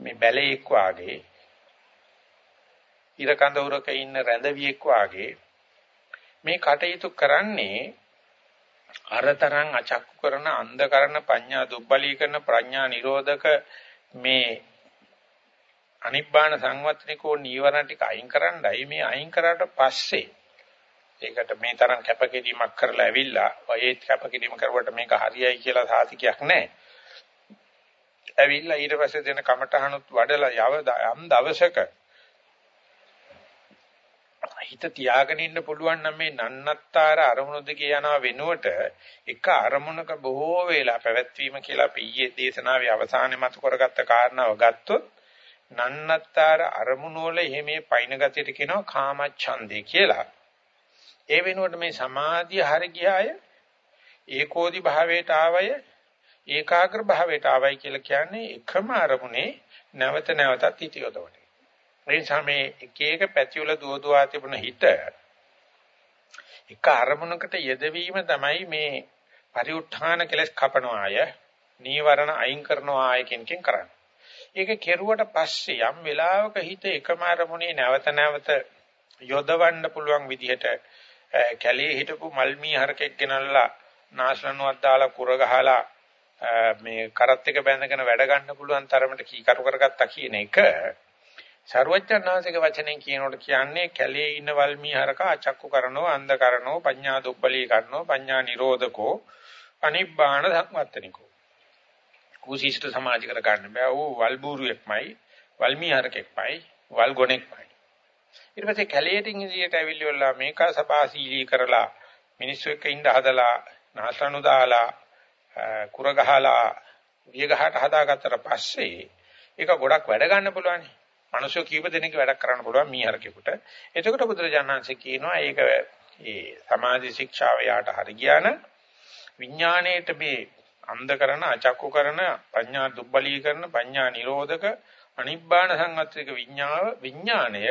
මේ බැලේක් වාගේ ඉර කඳවුරක ඉන්න රැඳවියෙක් වාගේ මේ කටයුතු කරන්නේ අරතරන් අචක්කු කරන අන්ධ කරන පඤ්ඤා දුබ්බලී කරන ප්‍රඥා නිරෝධක මේ අනිබ්බාන සංවත්තනිකෝ නීවරණ ටික අයින් කරන්නයි මේ අයින් කරාට පස්සේ ඒකට මේ තරම් කැපකිරීමක් කරලා ඇවිල්ලා වයේත් කැපකිරීම කරුවට මේක හරියයි කියලා සාතිකයක් නැහැ. ඇවිල්ලා ඊට පස්සේ දෙන කමටහනුත් වඩලා යව යම් දවසක හිත තියාගෙන ඉන්න පුළුවන් නම් මේ නන්නත්තර අරමුණු දිගේ යනවා වෙනුවට එක අරමුණක බොහෝ වේලා පැවැත්වීම කියලා අපි ඊයේ දේශනාවේ අවසානයේ මතු කරගත්ත කාරණාව ගත්තොත් නන්නත්තර අරමුණු වල එහෙමේ පයින් ගතියට කියනවා කාමච්ඡන්දේ කියලා. ඒ වෙනුවට මේ සමාධිය හරි ගියාය ඒකෝදි භාවයට ආවය ඒකාග්‍ර භාවයට ආවයි කියලා කියන්නේ එකම අරමුණේ නැවත නැවතත් හිතියොදවන. ඒ නිසා මේ එක එක පැති වල දුව දුවා තිබුණ හිත එක අරමුණකට යෙදවීම තමයි මේ පරිඋත්ථාන කෙලස් කපනවාය නීවරණ අයින් කරනවාය කින්කින් කරන්නේ. ඒක කෙරුවට පස්සේ යම් වෙලාවක හිත එකම අරමුණේ නැවත නැවත යොදවන්න පුළුවන් විදිහට කැලේ හිටපු මල්මී හරකෙක් ගෙනල්ලා නාශලනුවක් දාලා කුර ගහලා මේ කරත් එක බැඳගෙන වැඩ ගන්න පුළුවන් තරමට කීකරු කරගත්තා කියන එක සර්වඥාන්සේගේ වචනෙන් කියනකොට කියන්නේ කැලේ ඉන්න වල්මී හරක අචක්කු කරනෝ අන්ධ කරනෝ පඤ්ඤා දුබ්බලී කරනෝ පඤ්ඤා නිරෝධකෝ අනිබ්බාන ධම්මත්තනිකෝ කුසීෂ්ඨ සමාජ කර ගන්න බෑ ඌ වල්බూరుෙක්මයි වල්මී හරකෙක්මයි වල්ගොණෙක්මයි ඊට පස්සේ කැලේට ඉංග්‍රීසියට ඇවිල්ලා මේක සපාසීලී කරලා මිනිස්සු එක්ක ඉඳ හදලා නාසනු දාලා කුර ගහලා විය ගහට හදාගත්තට පස්සේ ඒක ගොඩක් වැඩ ගන්න පුළුවන්. මිනිස්සු කීප දෙනෙක් වැඩක් කරන්න පුළුවන් මීහරකෙකුට. එතකොට බුදුරජාණන්සේ කියනවා ඒක ඒ සමාධි ශික්ෂාව යාට හරි ගියාන විඥාණයට මේ අන්ධ කරන අචක්කු කරන පඤ්ඤා දුබ්බලී කරන පඤ්ඤා නිරෝධක අනිබ්බාන සංවත්‍රික විඥාව විඥාණය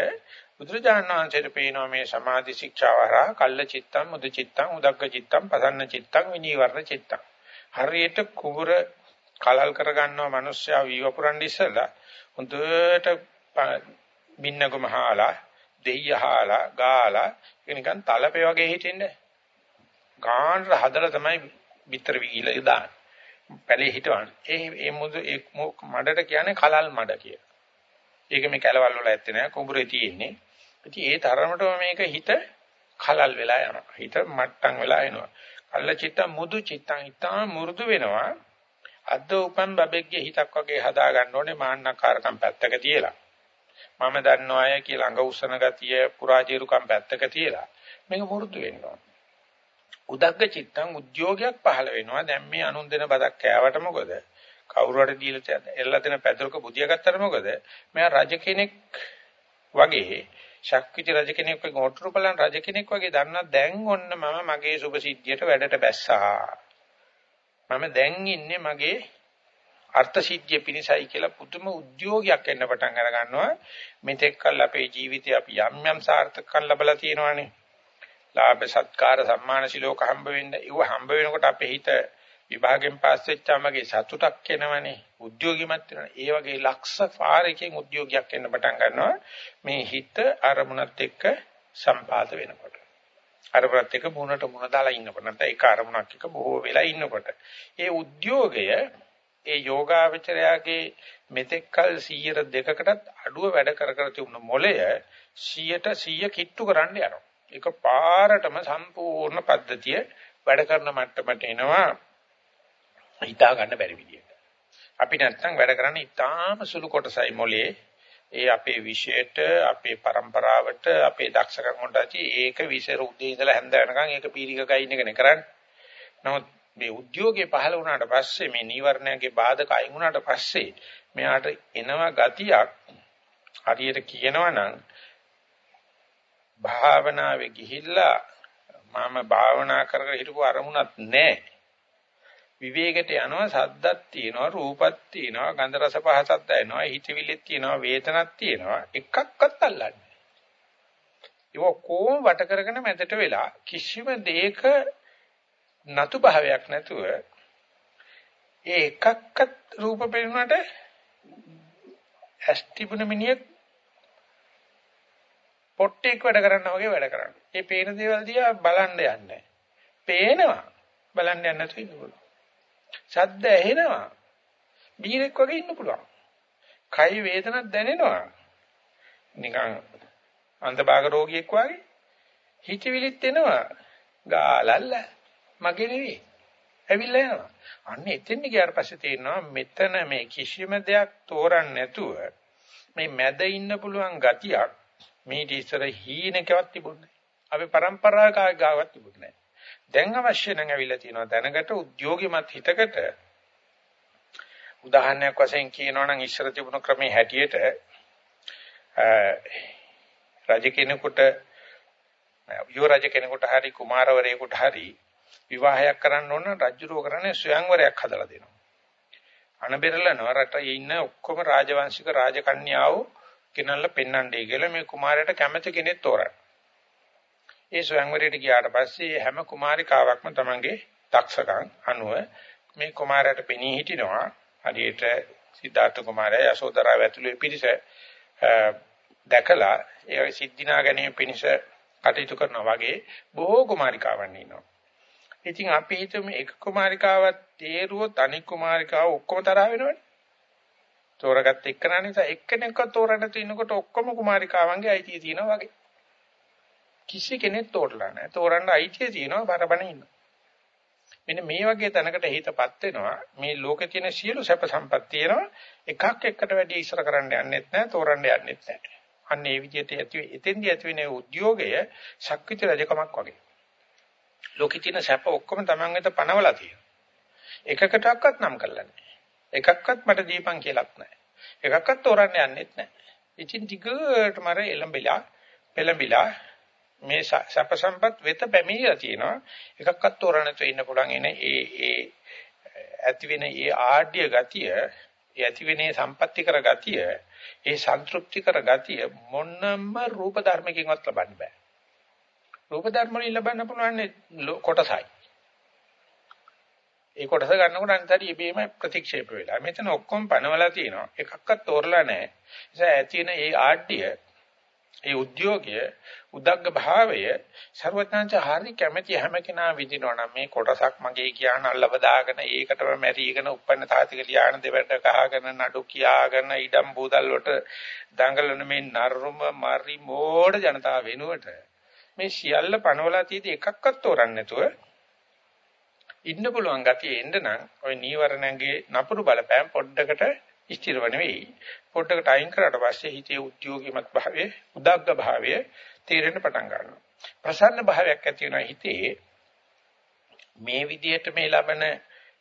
බුදුරජාණන් වහන්සේට පේනවා මේ සමාධි ශික්ෂාව හරහා කල්ල චිත්තං මුද චිත්තං උදග්ග චිත්තං පසන්න චිත්තං විනීවරණ චිත්තං. හරියට කුඹුර කලල් කරගන්නවා මිනිස්සයා වීවපුරන් ඉස්සලා හොඳට බින්නගම හාලා දෙయ్యහාලා ගාලා ඒක නිකන් තලපේ වගේ හිටින්නේ. ගානට හදලා තමයි පිටර වීලා දාන්නේ පැලේ හිටවන්නේ. ඒ ඒ මුදු ඒ මඩට කියන්නේ කලල් මඩ කියලා. ඒක මේ කැලවල් වල ඇත්තේ නෑ කුඹුරේ තියෙන්නේ. ඉතින් ඒ තරමටම මේක හිත කලල් වෙලා යනවා. හිත මට්ටම් වෙලා එනවා. කල්ල චිත්තං මුදු චිත්තං ඊටා මුරුදු වෙනවා. අද්ද උපන් බබෙක්ගේ හිතක් වගේ හදා ගන්න ඕනේ මාන්නකාරකම් පැත්තක තියලා. මම දන්නවා අය කියලා අඟ උස්සන ගතිය පුරාජීරුකම් පැත්තක තියලා. මේක මුරුදු වෙනවා උදග්ග චිත්තං උද්‍යෝගයක් පහළ වෙනවා. දැන් මේ අනුන් දෙන බදක් කෑවට මොකද? කවුරු හරි දීලා එල්ල දෙන පැදුරක බුදියා ගත්තට මොකද? මෙයා රජ කෙනෙක් වගේ ශක්විති රජ කෙනෙක් වගේ ඕටරු බලන් රජ කෙනෙක් වගේ දන්නා දැන් ඔන්න මම මගේ සුභ සිද්ධියට වැඩට බැස්සා. මම දැන් ඉන්නේ මගේ අර්ථ සිද්ධිය පිණිසයි කියලා පුදුම උද්‍යෝගයක් එන්න පටන් අර ගන්නවා මෙතෙක් කල් අපේ ජීවිතේ අපි යම් යම් සාර්ථකකම් ලැබලා තියෙනවානේ. ලාභ සත්කාර සම්මාන සිලෝක හම්බ වෙන්න ඒව හම්බ වෙනකොට අපේ හිත විභාගයෙන් පාස් වෙච්චාමගේ සතුටක් එනවනේ උද්‍යෝගිමත් වෙනවා. ඒ වගේ ලක්ෂ පාරකින් උද්‍යෝගයක් එන්න පටන් ගන්නවා. මේ හිත අරමුණත් එක්ක සම්පාද වෙනකොට. අරමුණත් එක්ක මුණට මුණ දාලා ඉන්නකොට නැත්නම් ඒක අරමුණක් එක්ක බොහෝ වෙලා ඉන්නකොට. ඒ උද්‍යෝගය ඒ යෝගාවචරයාගේ මෙතෙක්කල් 102කටත් අඩුව වැඩ කර කර තිබුණ මොළය 100ට 100 කිට්ටු කරන්න යනවා. ඒක පාරටම සම්පූර්ණ පද්ධතිය වැඩ කරන මට්ටමට එනවා හිතා ගන්න බැරි විදියට. අපි නැත්තම් වැඩ කරන්නේ ඊටාම සුළු කොටසයි මොලේ. ඒ අපේ විශේෂයට, අපේ પરම්පරාවට, අපේ දක්ෂකම් වලට ඒක විශේෂ උදේ ඉඳලා හැන්ද වෙනකන් ඒක පීරික ගයින් එකනේ කරන්නේ. නමුත් මේ උද්‍යෝගේ පහළ වුණාට පස්සේ මේ නීවරණයගේ බාධක අයින් වුණාට පස්සේ මෙයාට එනවා ගතියක් හරියට කියනවා නම් භාවනාවේ ගිහිල්ලා මම භාවනා කරගෙන හිටපු අරමුණක් නැහැ. විවේකයට යනවා සද්දක් තියෙනවා රූපක් තියෙනවා ගන්ධ රස පහසක් දැනෙනවා හිතවිලිත් තියෙනවා වේදනක් තියෙනවා එකක්වත් අල්ලන්නේ ඒක කොහොම වට කරගෙන මැදට වෙලා කිසිම දෙයක නතු භාවයක් නැතුව ඒ එකක්වත් රූප පෙනුනට ඇස්තිබුන මිනිහෙක් පොට්ටෙක් වැඩ කරනවා වගේ වැඩ කරනවා. ඒ පේන දේවල් දිහා බලන්න යන්නේ. පේනවා. බලන්න යන්න නැතුව ඉන්න පුළුවන්. ශබ්ද ඇහෙනවා. බීරෙක් වගේ ඉන්න පුළුවන්. කයි වේදනක් දැනෙනවා. නිකන් අන්තභාග රෝගියෙක් වගේ. හිතවිලිත් එනවා. ගාලල්ල මගේ නෙවෙයි. ඇවිල්ලා යනවා. අන්න එතෙන් ගියාට පස්සේ තේරෙනවා මෙතන මේ කිසිම දෙයක් තෝරන්න නැතුව මේ මැද ඉන්න පුළුවන් ගතියක් මේ ඉස්සර හීනකවත් තිබුණේ නැහැ. අපි પરම්පරාවක ගාවක් තිබුණේ නැහැ. දැන් අවශ්‍ය නම් ඇවිල්ලා තියෙනවා දැනකට උද්‍යෝගිමත් හිතකට උදාහරණයක් වශයෙන් කියනවා නම් ඉස්සර තිබුණු ක්‍රමයේ හැටියට රජ කෙනෙකුට යෝ රජ කෙනෙකුට හරි කුමාරවරයෙකුට හරි විවාහයක් කරන්න ඕන රජුරෝ කරන්නේ ස්වයංවරයක් හදලා දෙනවා. අනබෙරලනවා රටේ ඉන්න ඔක්කොම රාජවංශික රාජකන්‍යාවෝ කෙනල්ලා පෙන්වන්නයි කියලා මේ කුමාරයාට කැමති කෙනෙක් තෝරන්න. ඒ ස්වයංවරයට ගියාට පස්සේ හැම කුමාරිකාවක්ම තමන්ගේ දක්ෂකම් අනුව මේ කුමාරයාට පෙනී හිටිනවා. හරියට සිද්ධාර්ථ කුමාරයා යශෝදරාව ඇතුළේ පිරිස දැකලා ඒ සිද්ධිනා ගැනීම පිණිස කටයුතු කරනවා වගේ බොහෝ කුමාරිකාවන් ඉන්නවා. ඉතින් අපි හිතමු එක කුමාරිකාවක් තේරුවොත් අනික් කුමාරිකාව ඔක්කොම තරහ වෙනවනේ. තෝරගත්ත එක්කන නිසා එක්කෙනෙක්ව තෝරන්න තිනකොට ඔක්කොම කුමාරිකාවන්ගේ අයිතිය තියෙනවා වගේ. කිසි කෙනෙක් තෝරලා නැහැ. තෝරන්න අයිතිය තියෙනවා බරබණ ඉන්න. මෙන්න මේ වගේ තැනකට හිතපත් වෙනවා මේ ලෝකේ තියෙන සියලු සැප සම්පත් තියෙනවා එකක් එකට වැඩි ඉස්සර කරන්න යන්නෙත් නැහැ තෝරන්න යන්නෙත් නැහැ. අන්න ඒ විදිහට ඇති එතෙන්දී ඇති වෙන උද්‍යෝගය ශක්විත රජකමක් වගේ. ලෝකේ තියෙන සැප ඔක්කොම Taman වෙත පනවලා තියෙනවා. එකකටවත් නම් කරලා නැහැ. එකක්වත් මට දීපන් කියලාත් නැහැ. එකක්වත් තෝරන්න යන්නෙත් නැහැ. ඉතින් ටිකටම අර එළඹිලා පෙළඹිලා මේ සැප සම්පත් වෙත පැමිණලා තියෙනවා. එකක්වත් තෝරන්න තු ඉන්න පුළුවන් එන ඒ ඒ ඇති වෙන ඒ ආඩ්‍ය ගතිය, ඒ ඇති වෙන සම්පත්‍ති කර ගතිය, ඒ සන්තුෂ්ටි කර ගතිය මොනම රූප ධර්මකින්වත් ලබන්න බෑ. රූප ධර්ම වලින් ලබන්න පුළුවන් කොටසයි. ඒ කොටස ගන්නකොට අනිතරි ඉබේම ප්‍රතික්ෂේප වෙලා. මෙතන ඔක්කොම පනවලා තියෙනවා. එකක්වත් තෝරලා නැහැ. ඒ නිසා ඇති වෙන ඒ ආඩ්‍ය ඒ උද්‍යෝගය උදග්ග භාවය ਸਰවඥාන්ත හරි කැමැති හැම කෙනා විඳිනවා නම් මේ කොටසක් මගේ කියන අල්ලව දාගෙන ඒකටම මැරිගෙන උපන්න තාතික ලියාන දෙවට කහගෙන නඩු කියාගෙන ඉඩම් බූදල් වලට දඟලන මේ නරුම මරි මෝඩ ජනතාව වෙනුවට මේ සියල්ල පනවලා තියෙදි එකක්වත් තෝරන්නේ නැතුව ඉන්න පුළුවන් ගතිය එන්න නම් ওই නීවරණංගේ නපුරු බලපෑම් පොඩ්ඩකට ස්ථිරව නෙවෙයි පොඩ්ඩකට අයින් කරාට පස්සේ හිතේ උද්‍යෝගිමත් භාවයේ උදග්ග භාවයේ තීරණ පටන් ගන්නවා. ප්‍රසන්න භාවයක් ඇති වෙනවා හිතේ. මේ විදිහට මේ ලබන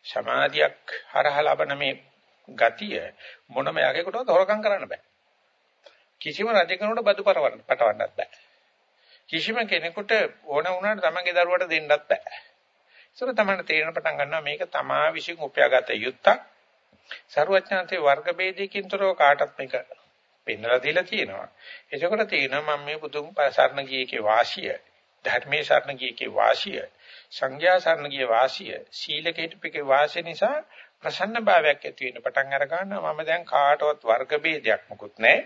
සමාධියක් හරහා ලබන මේ ගතිය මොනම යකෙකුටවත් හොරකම් කරන්න බෑ. කිසිම රජකෙකුට බදු පරවන්න පටවන්නත් බෑ. කිසිම කෙනෙකුට ඕන වුණාට තමන්ගේ දරුවට දෙන්නත් බෑ. ඒක තමයි තේරෙන පටන් ගන්නවා මේක තමා විසින් උපයාගත යුත්තක් සරුවචනන්තේ වර්ග ભેදයකින් තොරව කාටත් මේක පෙන්වලා දීලා තියෙනවා. එතකොට තේරෙනවා මම මේ බුදුන් සරණ ගියේකේ වාසිය, ධර්මයේ සරණ ගියේකේ වාසිය, සංඝයා සරණ ගියේ වාසිය, සීලකේටපිකේ වාසිය නිසා ප්‍රසන්න භාවයක් ඇති වෙන පටන් අර ගන්නවා. මම දැන් කාටවත් වර්ග ભેදයක් මොකුත් නැහැ.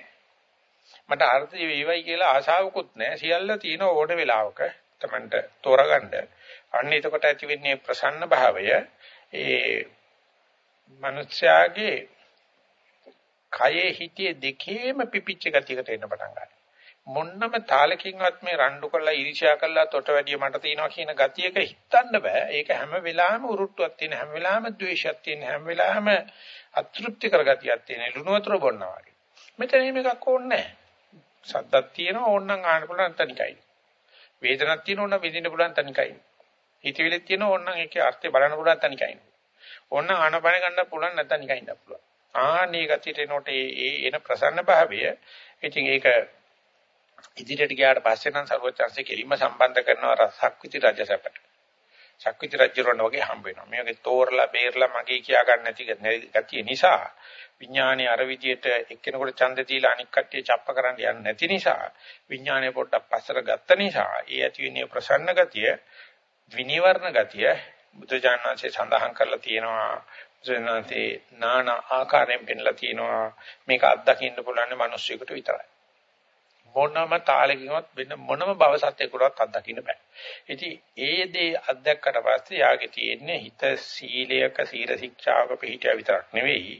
මට අර්ථය වේවයි කියලා ආශාවකුත් නැහැ. සියල්ල තියෙන ඕඩ වෙලාවක Tamanට තෝරගන්න. අන්න එතකොට ඇති වෙන්නේ ප්‍රසන්න භාවය. ඒ මනුෂ්‍යයාගේ කයේ හිතේ දෙකේම පිපිච්ච ගතියකට එන්න පටන් ගන්නවා. මොන්නම තාලකින්වත් මේ රණ්ඩු කරලා ඊර්ෂ්‍යා කරලා තොට වැඩිය මට තියෙනවා කියන ගතියක හිතන්න බෑ. ඒක හැම වෙලාවෙම උරුට්ටුවක් තියෙන හැම වෙලාවෙම ද්වේෂයක් තියෙන හැම වෙලාවෙම අතෘප්ති කරගතියක් තියෙන ලුණු වතුර බොන්නා වගේ. මෙතන එහෙම එකක් ඕනේ නැහැ. සද්දක් තියෙනවා ඕනනම් ආන්න පුළුවන් තනිකයි. වේදනක් තියෙනවා ඕනනම් විඳින්න පුළුවන් තනිකයි. හිතවිලිත් තියෙනවා ඕනනම් ඒකේ අර්ථය බලන්න පුළුවන් තනිකයි. ඕන ආනපන ගන්න පුළුවන් නැත්නම් නිකන් ඉන්න පුළුවන්. ආනේ ගතියට එනකොට ඒ එන ප්‍රසන්න භාවය ඉතින් ඒක ඉදිරියට ගියාට පස්සේ නම් සර්වචන්සේ කෙලින්ම සම්බන්ධ කරනවා රසක්විති රජසපට. ශක්විති රජුරණ වගේ හම්බ වෙනවා. මේ වගේ තෝරලා බේරලා මගේ කියා ගන්න නැති ගතිය නිසා විඥානයේ අර විදියට එක්කෙනෙකුට ඡන්ද දීලා අනික් කට්ටිය ڇප්ප කරන්න යන්නේ නැති නිසා විඥානය පොඩ්ඩක් පස්සට ගත්ත නිසා ඒ ඇති වෙන්නේ ප්‍රසන්න ගතිය විනිවරණ ගතිය බුදුජානනාංශයේ සඳහන් කරලා තියෙනවා. බුදුජානනාංශේ নানা ආකාරයෙන් පෙන්ලා තියෙනවා. මේක අත්දකින්න පුළුවන් මිනිස්සුෙකුට විතරයි. මොනම තාලෙකින්වත් වෙන මොනම භව සත්‍යයකටවත් අත්දකින්න බෑ. ඉතින් ඒ දේ අත්දැක්කට පස්සේ යාගේ තියෙන්නේ හිත සීලයක සීල ශික්ෂාවක පිහිටියා විතරක් නෙවෙයි.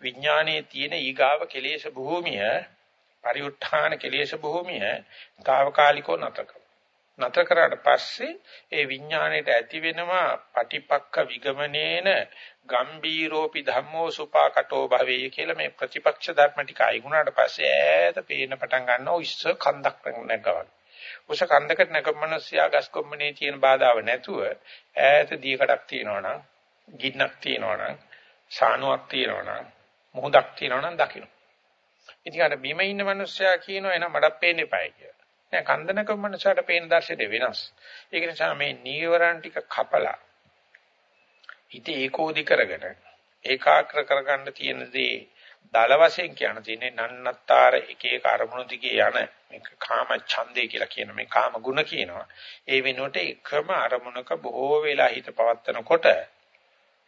විඥානයේ තියෙන ඊගාව කෙලේශ භූමිය පරිඋත්ථාන කෙලේශ භූමිය తాවකාලිකව නැතකව නතර කරාට පස්සේ ඒ විඥාණයට ඇති වෙනවා පටිපක්ක විගමනේන ගම්බීරෝපි ධම්මෝ සුපාකටෝ භවේ කියලා මේ ප්‍රතිපක්ෂ ධර්ම ටික අයිගුණාට පස්සේ ඈත පේන පටන් ගන්නවා ඉස්ස කන්දක් නැගවන. උස කන්දකට නැගමනසියා ගස් කොම්මනේ තියෙන බාධාව නැතුව ඈත දීකඩක් තියෙනවනම් ගින්නක් තියෙනවනම් සානුවක් තියෙනවනම් මොහොතක් තියෙනවනම් දකින්න. ඉතින් අර බිම ඉන්න මිනිස්සයා කියනවා එන මඩක් පේන්න එපායි කියලා. නෑ කන්දනක මනසට පේන දර්ශනේ වෙනස්. ඒක නිසා මේ නීවරණ ටික කපලා හිත ඒකෝදි කරගෙන ඒකාග්‍ර කරගන්න තියෙන දේ දල වශයෙන් කියන තියෙන්නේ නන්නත්තර එක එක අරමුණු දිගේ යන මේක කාම ඡන්දේ කියලා කියන මේ කාම ගුණ කියනවා. ඒ වෙනුවට එකම අරමුණක බොහෝ වෙලා හිත පවත්නකොට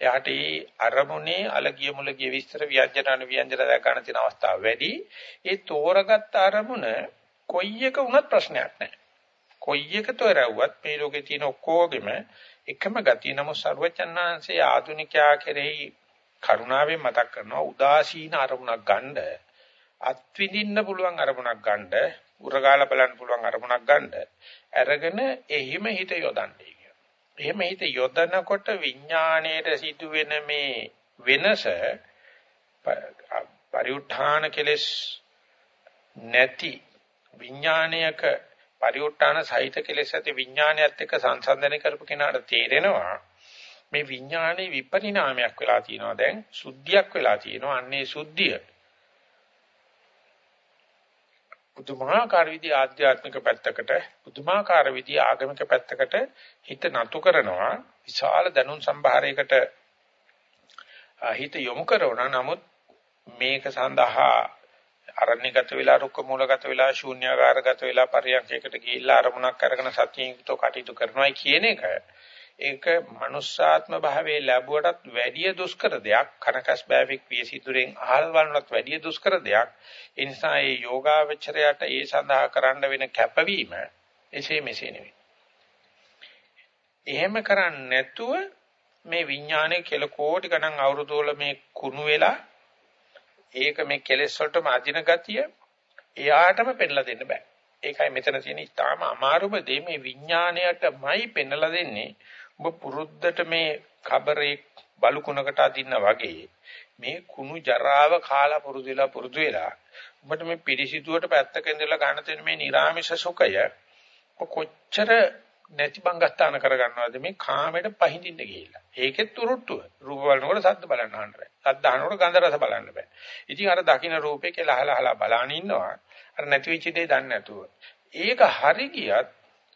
එයාට ඒ අරමුණේ අලගිය මුලගිය විස්තර ව්‍යංජන ව්‍යංජන දා ගන්න තියෙන අවස්ථාව වැඩි. ඒ තෝරගත් අරමුණ කොයි එක වුණත් ප්‍රශ්නයක් නැහැ. කොයි එක තොරවුවත් මේ ලෝකේ තියෙන ඔක්කොගෙම එකම ගතිය නම ਸਰවචන්නාංශයේ ආධුනිකයා කෙරෙහි කරුණාවෙන් මතක් කරනවා උදාසීන අරමුණක් ගන්න අත්විඳින්න පුළුවන් අරමුණක් ගන්න උරගාලා බලන්න පුළුවන් අරමුණක් ගන්න අරගෙන එහිම හිත යොදන්නේ කියලා. එහෙම හිත යොදනකොට විඥාණයට සිදුවෙන මේ වෙනස පරිඋත්ථාන කෙලස් නැති විඥානයක පරිඋත්තාන සහිත කෙලෙස් ඇති විඥානයත් එක්ක සංසන්දනය කරපු කෙනාට තේරෙනවා මේ විඥානේ විපරිණාමයක් වෙලා තියෙනවා. දැන් සුද්ධියක් වෙලා තියෙනවා. අන්නේ සුද්ධිය. පුදුමාකාර විදි ආධ්‍යාත්මික පැත්තකට පුදුමාකාර විදි ආගමික පැත්තකට හිත නතු කරනවා. විශාල දැනුම් සම්භාරයකට හිත යොමු කරනවා. නමුත් මේක සඳහා අරණ්‍යගත වෙලා රුක්ක මූලගත වෙලා ශූන්‍යාකාරගත වෙලා පරියන්කයකට ගිහිල්ලා අරමුණක් අරගෙන සතියෙන් යුක්තව කටයුතු කරනවායි කියන එක. ඒක මනුස්සාත්ම භාවයේ ලැබුවටත් වැඩිය දුෂ්කර දෙයක්. කනකස් බෑවික් පියසිතුරෙන් අහල්වන්නත් වැඩිය දුෂ්කර දෙයක්. ඒ නිසා මේ යෝගාවචරයට ඒ සඳහා කරන්න වෙන කැපවීම එසේ මෙසේ නෙවෙයි. එහෙම කරන්නේ නැතුව මේ විඥානයේ කෙල කෝටි ගණන් අවුරුදු වල මේ කුණු වෙලා ඒක මේ කෙලෙස් වලටම අදින ගතිය එයාටම පෙන්ලා දෙන්න බෑ. ඒකයි මෙතන තියෙන ඉතාම අමාරුම දේ මේ විඥාණයටමයි පෙන්ලා දෙන්නේ. ඔබ පුරුද්දට මේ කබරේ බලුකුණකට අදින්න වගේ මේ කුණු ජරාව කාලා පුරුදු වෙලා පුරුදු වෙලා ඔබට මේ පිරිසිදුවට පැත්තක ඉඳලා ගන්න තියෙන මේ නිර්ාමිෂ සුඛය කොච්චර නැති බංගස්ථාන කරගන්නවද මේ කාමයට පහඳින්න ගිහිල්ලා. ඒකෙත් උරුට්ටුව. රූප බලනකොට ශබ්ද බලන්න හන්න බෑ. ශබ්ද අහනකොට ගන්ධ රස බලන්න බෑ. ඉතින් අර දකින්න රූපේ කියලා අහලා අහලා බලාන ඉන්නවා. අර නැති වෙච්ච දේ දන්නේ නැතුව. ඒක හරි ගියත්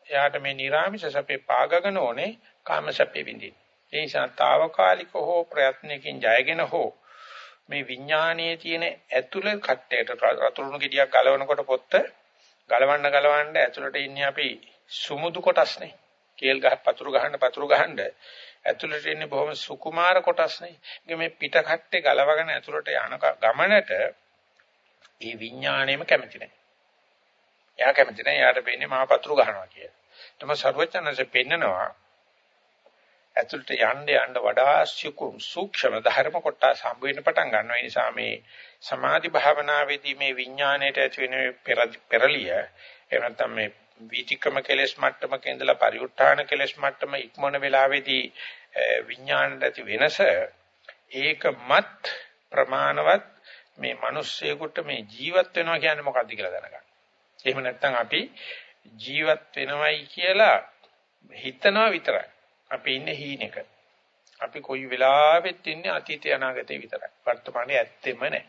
එයාට මේ නිර්ාමිෂ සැපේ පාගගෙන ඕනේ කාම සැපේ විඳින්න. ඒ නිසා తాවකාලික හෝ ප්‍රයත්නකින් ජයගෙන හෝ මේ විඥානයේ තියෙන ඇතුළේ කට්ටයට රතුරුණු ගෙඩියක් ගලවනකොට පොත්ත ගලවන්න ගලවන්න ඇතුළට ඉන්නේ අපි සුමුදු කොටස්නේ. කේල් ගහ පතුරු ගහන්න පතුරු ගහන්න ඇතුළට එන්නේ බොහොම සුකුමාර කොටස්නේ. මේ පිට කට්ටේ ගලවගෙන ඇතුළට යන ගමනට ඒ විඥාණයම කැමති නැහැ. එයා කැමති නැහැ. එයාට වෙන්නේ මහා පතුරු ගහනවා කියලා. තම සර්වචනසේ පෙන්නනවා ඇතුළට යන්න යන්න වඩා සුකුම් සූක්ෂම ධර්ම කොටස් හම්බ වෙන්න පටන් ගන්නවා. ඒ නිසා මේ සමාධි භාවනාවේදී මේ විඥාණයට ඇති වෙන පෙරලිය එහෙම නැත්නම් මේ වීතික්‍රම කෙලෙස් මට්ටමක ඉඳලා පරිඋත් ทาน කෙලෙස් මට්ටම ඉක්මන වෙලාවේදී විඥාණයට ඇති වෙනස ඒකමත් ප්‍රමාණවත් මේ මිනිස්සෙකුට මේ ජීවත් වෙනවා කියන්නේ මොකක්ද කියලා දැනගන්න. එහෙම නැත්නම් අපි ජීවත් වෙනවයි කියලා හිතනවා විතරයි. අපි ඉන්නේ හීනෙක. අපි කොයි වෙලාවෙත් ඉන්නේ අතීතය අනාගතේ විතරයි. වර්තමානයේ ඇත්තෙම නැහැ.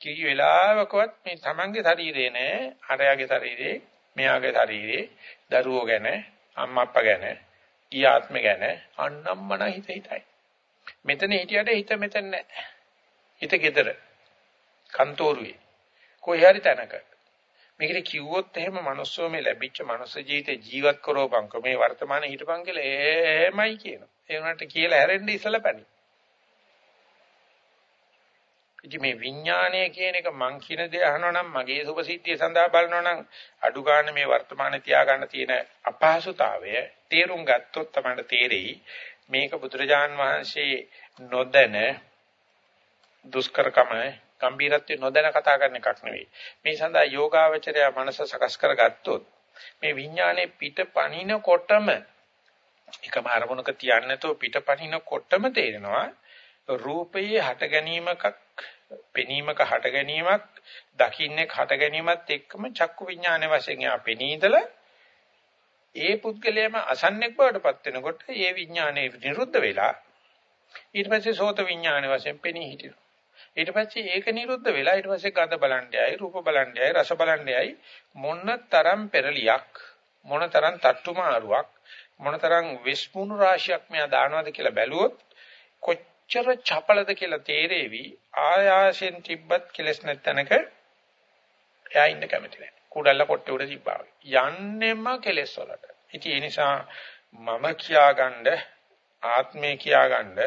කී වෙලාවකවත් මේ තමන්ගේ ශරීරේ නෑ, අරයාගේ ශරීරේ මෙයාගේ ශරීරේ දරුවෝ ගැන අම්මා අප්පා ගැන ඊ ආත්ම ගැන අන්නම්මන හිත හිතයි. මෙතන හිටියට හිත මෙතන නැහැ. හිත gedara. කන්තෝරුවේ. කොයි හරි තැනක. මේකට කිව්වොත් එහෙම manussෝ මේ ලැබිච්ච manuss ජීවිතේ ජීවත් කරවපන්ක මේ වර්තමානයේ හිටපන් කියලා එහෙමයි කියනවා. ඒ වුණාට කියලා හැරෙන්න ඉස්සලා පැණි. ඉතින් මේ විඥානය කියන එක මං කියන දේ අහනවා නම් මගේ සුභසිද්ධිය සඳහා බලනවා නම් අඩු ගන්න මේ වර්තමානයේ තියාගන්න තියෙන අපහසුතාවය තේරුම් ගත්තොත් තමයි තේරෙයි මේක බුදුරජාන් වහන්සේ නොදැන දුෂ්කරකම ගම්බීරත්වය නොදැන කතා කරන එකක් නෙවෙයි. මේ සඳහා යෝගාවචරය මනස සකස් කරගත්තොත් මේ විඥානේ පිට පනිනකොටම එකම අරමුණක තියන්නේ නැතුව පිට පනිනකොටම තේරෙනවා රූපයේ හට ගැනීමක් පෙනීමක හට ගැනීමක් දකින්නේ හට ගැනීමත් එක්කම චක්කු විඥානයේ වශයෙන් යා පෙනීදලා ඒ පුද්ගලයාම අසන්නෙක් බවට පත් වෙනකොට ඒ විඥානේ නිරුද්ධ වෙලා ඊට පස්සේ සෝත විඥානයේ වශයෙන් පෙනී හිටිනවා. ඊට පස්සේ ඒක නිරුද්ධ වෙලා ඊට පස්සේ ගඳ බලන්නේයි රූප බලන්නේයි රස බලන්නේයි මොන තරම් පෙරලියක් මොන තරම් තට්ටුමාරුවක් මොන තරම් විස්මුණු රාශියක් මෙයා දානවද කියලා බැලුවොත් කොච්චර චපලද කියලා තේරෙවි ආයාසෙන් තිබ්බත් කෙලස් නැත්තනක එයා ඉන්න කැමති නැහැ කුඩල්ල කොට්ටේ උඩ තිබ්බා යන්නෙම කෙලස් වලට. ඉතින් ඒ නිසා මම කියාගන්න ආත්මය කියාගන්න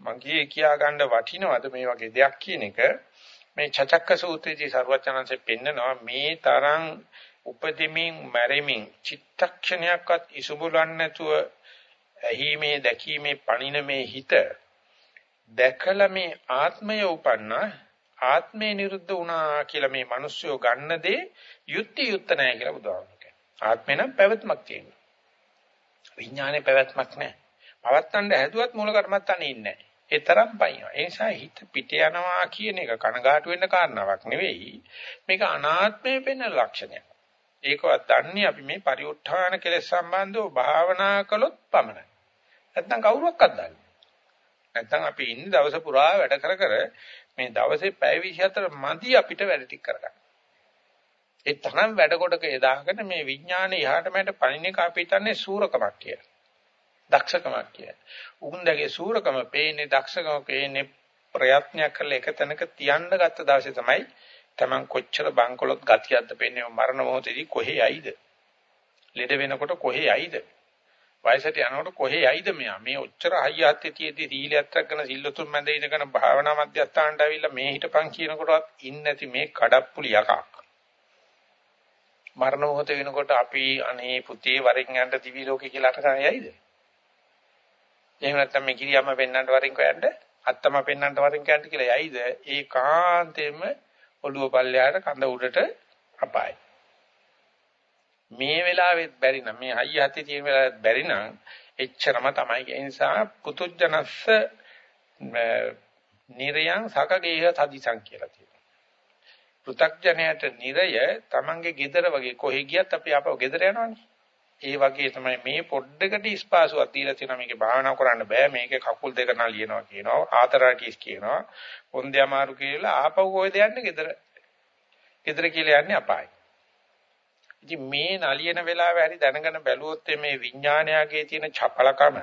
මගේ කියාගන්න වටිනවද මේ වගේ දෙයක් කියන එක මේ චචක්ක සූත්‍රයේදී සරුවචනanse පෙන්නනවා මේ තරම් උපදෙමින් මැරෙමින් චිත්තක්ෂණයක්වත් ඉසුබුලන් නැතුව ඇහිමේ දැකීමේ පණින මේ හිත දැකලා මේ ආත්මය උපන්නා ආත්මේ නිරුද්ධ වුණා කියලා මේ මිනිස්සුયો ගන්න දේ යුක්ති යුක්ත නැහැ කියලා බුදුහාමුදුරුවෝ කියනවා. ආත්මේ නම් පැවැත්මක් තියෙනවා. විඥානේ පැවැත්මක් නැහැ. පවත්තන්න හැදුවත් මූල කර්මත්තන්නේ නැහැ. ඒ තරම් පයින්නවා. ඒ නිසා හිත පිට යනවා කියන එක කනගාටු වෙන්න කාරණාවක් නෙවෙයි. මේක අනාත්මයේ වෙන ලක්ෂණයක්. ඒකවත් දන්නේ අපි මේ පරිඋත්ථාන කෙලෙස් සම්බන්ධව භාවනා කළොත් පමණයි. නැත්නම් කවුරුවක්වත් දන්නේ නැත්නම් අපි ඉන්නේ දවස පුරා වැඩ කර කර මේ දවසේ පැය 24 මදි අපිට වැඩ ටික කරගන්න. ඒ තරම් වැඩ කොටක යදාගෙන මේ විඥානේ යහට මට පණින එක අපි හිතන්නේ සූරකමක් කියලා. දක්ෂකමක් කියලා. උගුන්දගේ සූරකම පේන්නේ දක්ෂකම පේන්නේ ප්‍රයත්නයක් කරලා එක තැනක තියන්න ගත්ත දවසේ තමයි Taman කොච්චර බංකොලොත් ගතියක්ද පේන්නේ මරණ මොහොතේදී කොහේ යයිද? ලෙඩ වෙනකොට කොහේ යයිද? වයසට යනකොට කොහේ යයිද මෙයා? මේ ඔච්චර හයියත් තියේදී සීලයක් රැකගෙන සිල්ලුතුන් මැද ඉඳගෙන භාවනා මධ්‍යස්ථානට ඇවිල්ලා මේ හිටපන් කියනකොටවත් ඉන්නේ නැති මේ කඩප්පුලි යකා. මරණ මොහොත වෙනකොට අපි අනේ පුතේ වරින් යන්න දිවි ලෝකේ කියලා අට කරන්නේ යයිද? එහෙම නැත්නම් මේ කිරියම්ම පෙන්නන්නට වරින් කොයන්ද? අත්තම පෙන්නන්නට වරින් කයන්ට කියලා යයිද? ඒකාන්තයෙන්ම ඔළුව පල්ලයට කඳ උඩට අපායි. මේ වෙලාවෙත් බැරි නම් මේ හයිය හති තියෙන වෙලාවෙත් බැරි නම් එච්චරම තමයි. ඒ නිසා පුතුජනස්ස නිරයන් සකගේහ තදිසං කියලා තියෙනවා. පෘ탁ජනයට නිරය තමන්ගේ gedara වගේ කොහෙ ගියත් අපි ආපහු gedara යනවනේ. ඒ වගේ තමයි මේ පොඩ්ඩකට ස්පාසුවක් දීලා තියෙනවා මේකේ භාවනා කරන්න බෑ මේකේ කකුල් දෙක නලියනවා කියනවා ආතරටිස් කියනවා පොන්දේ අමාරු කියලා ආපහු කොහෙද යන්නේ gedara gedara කියලා යන්නේ අපායි ඉතින් මේ නලියන වෙලාවේ හරි දැනගෙන බැලුවොත් මේ විඥානයගේ තියෙන චපලකම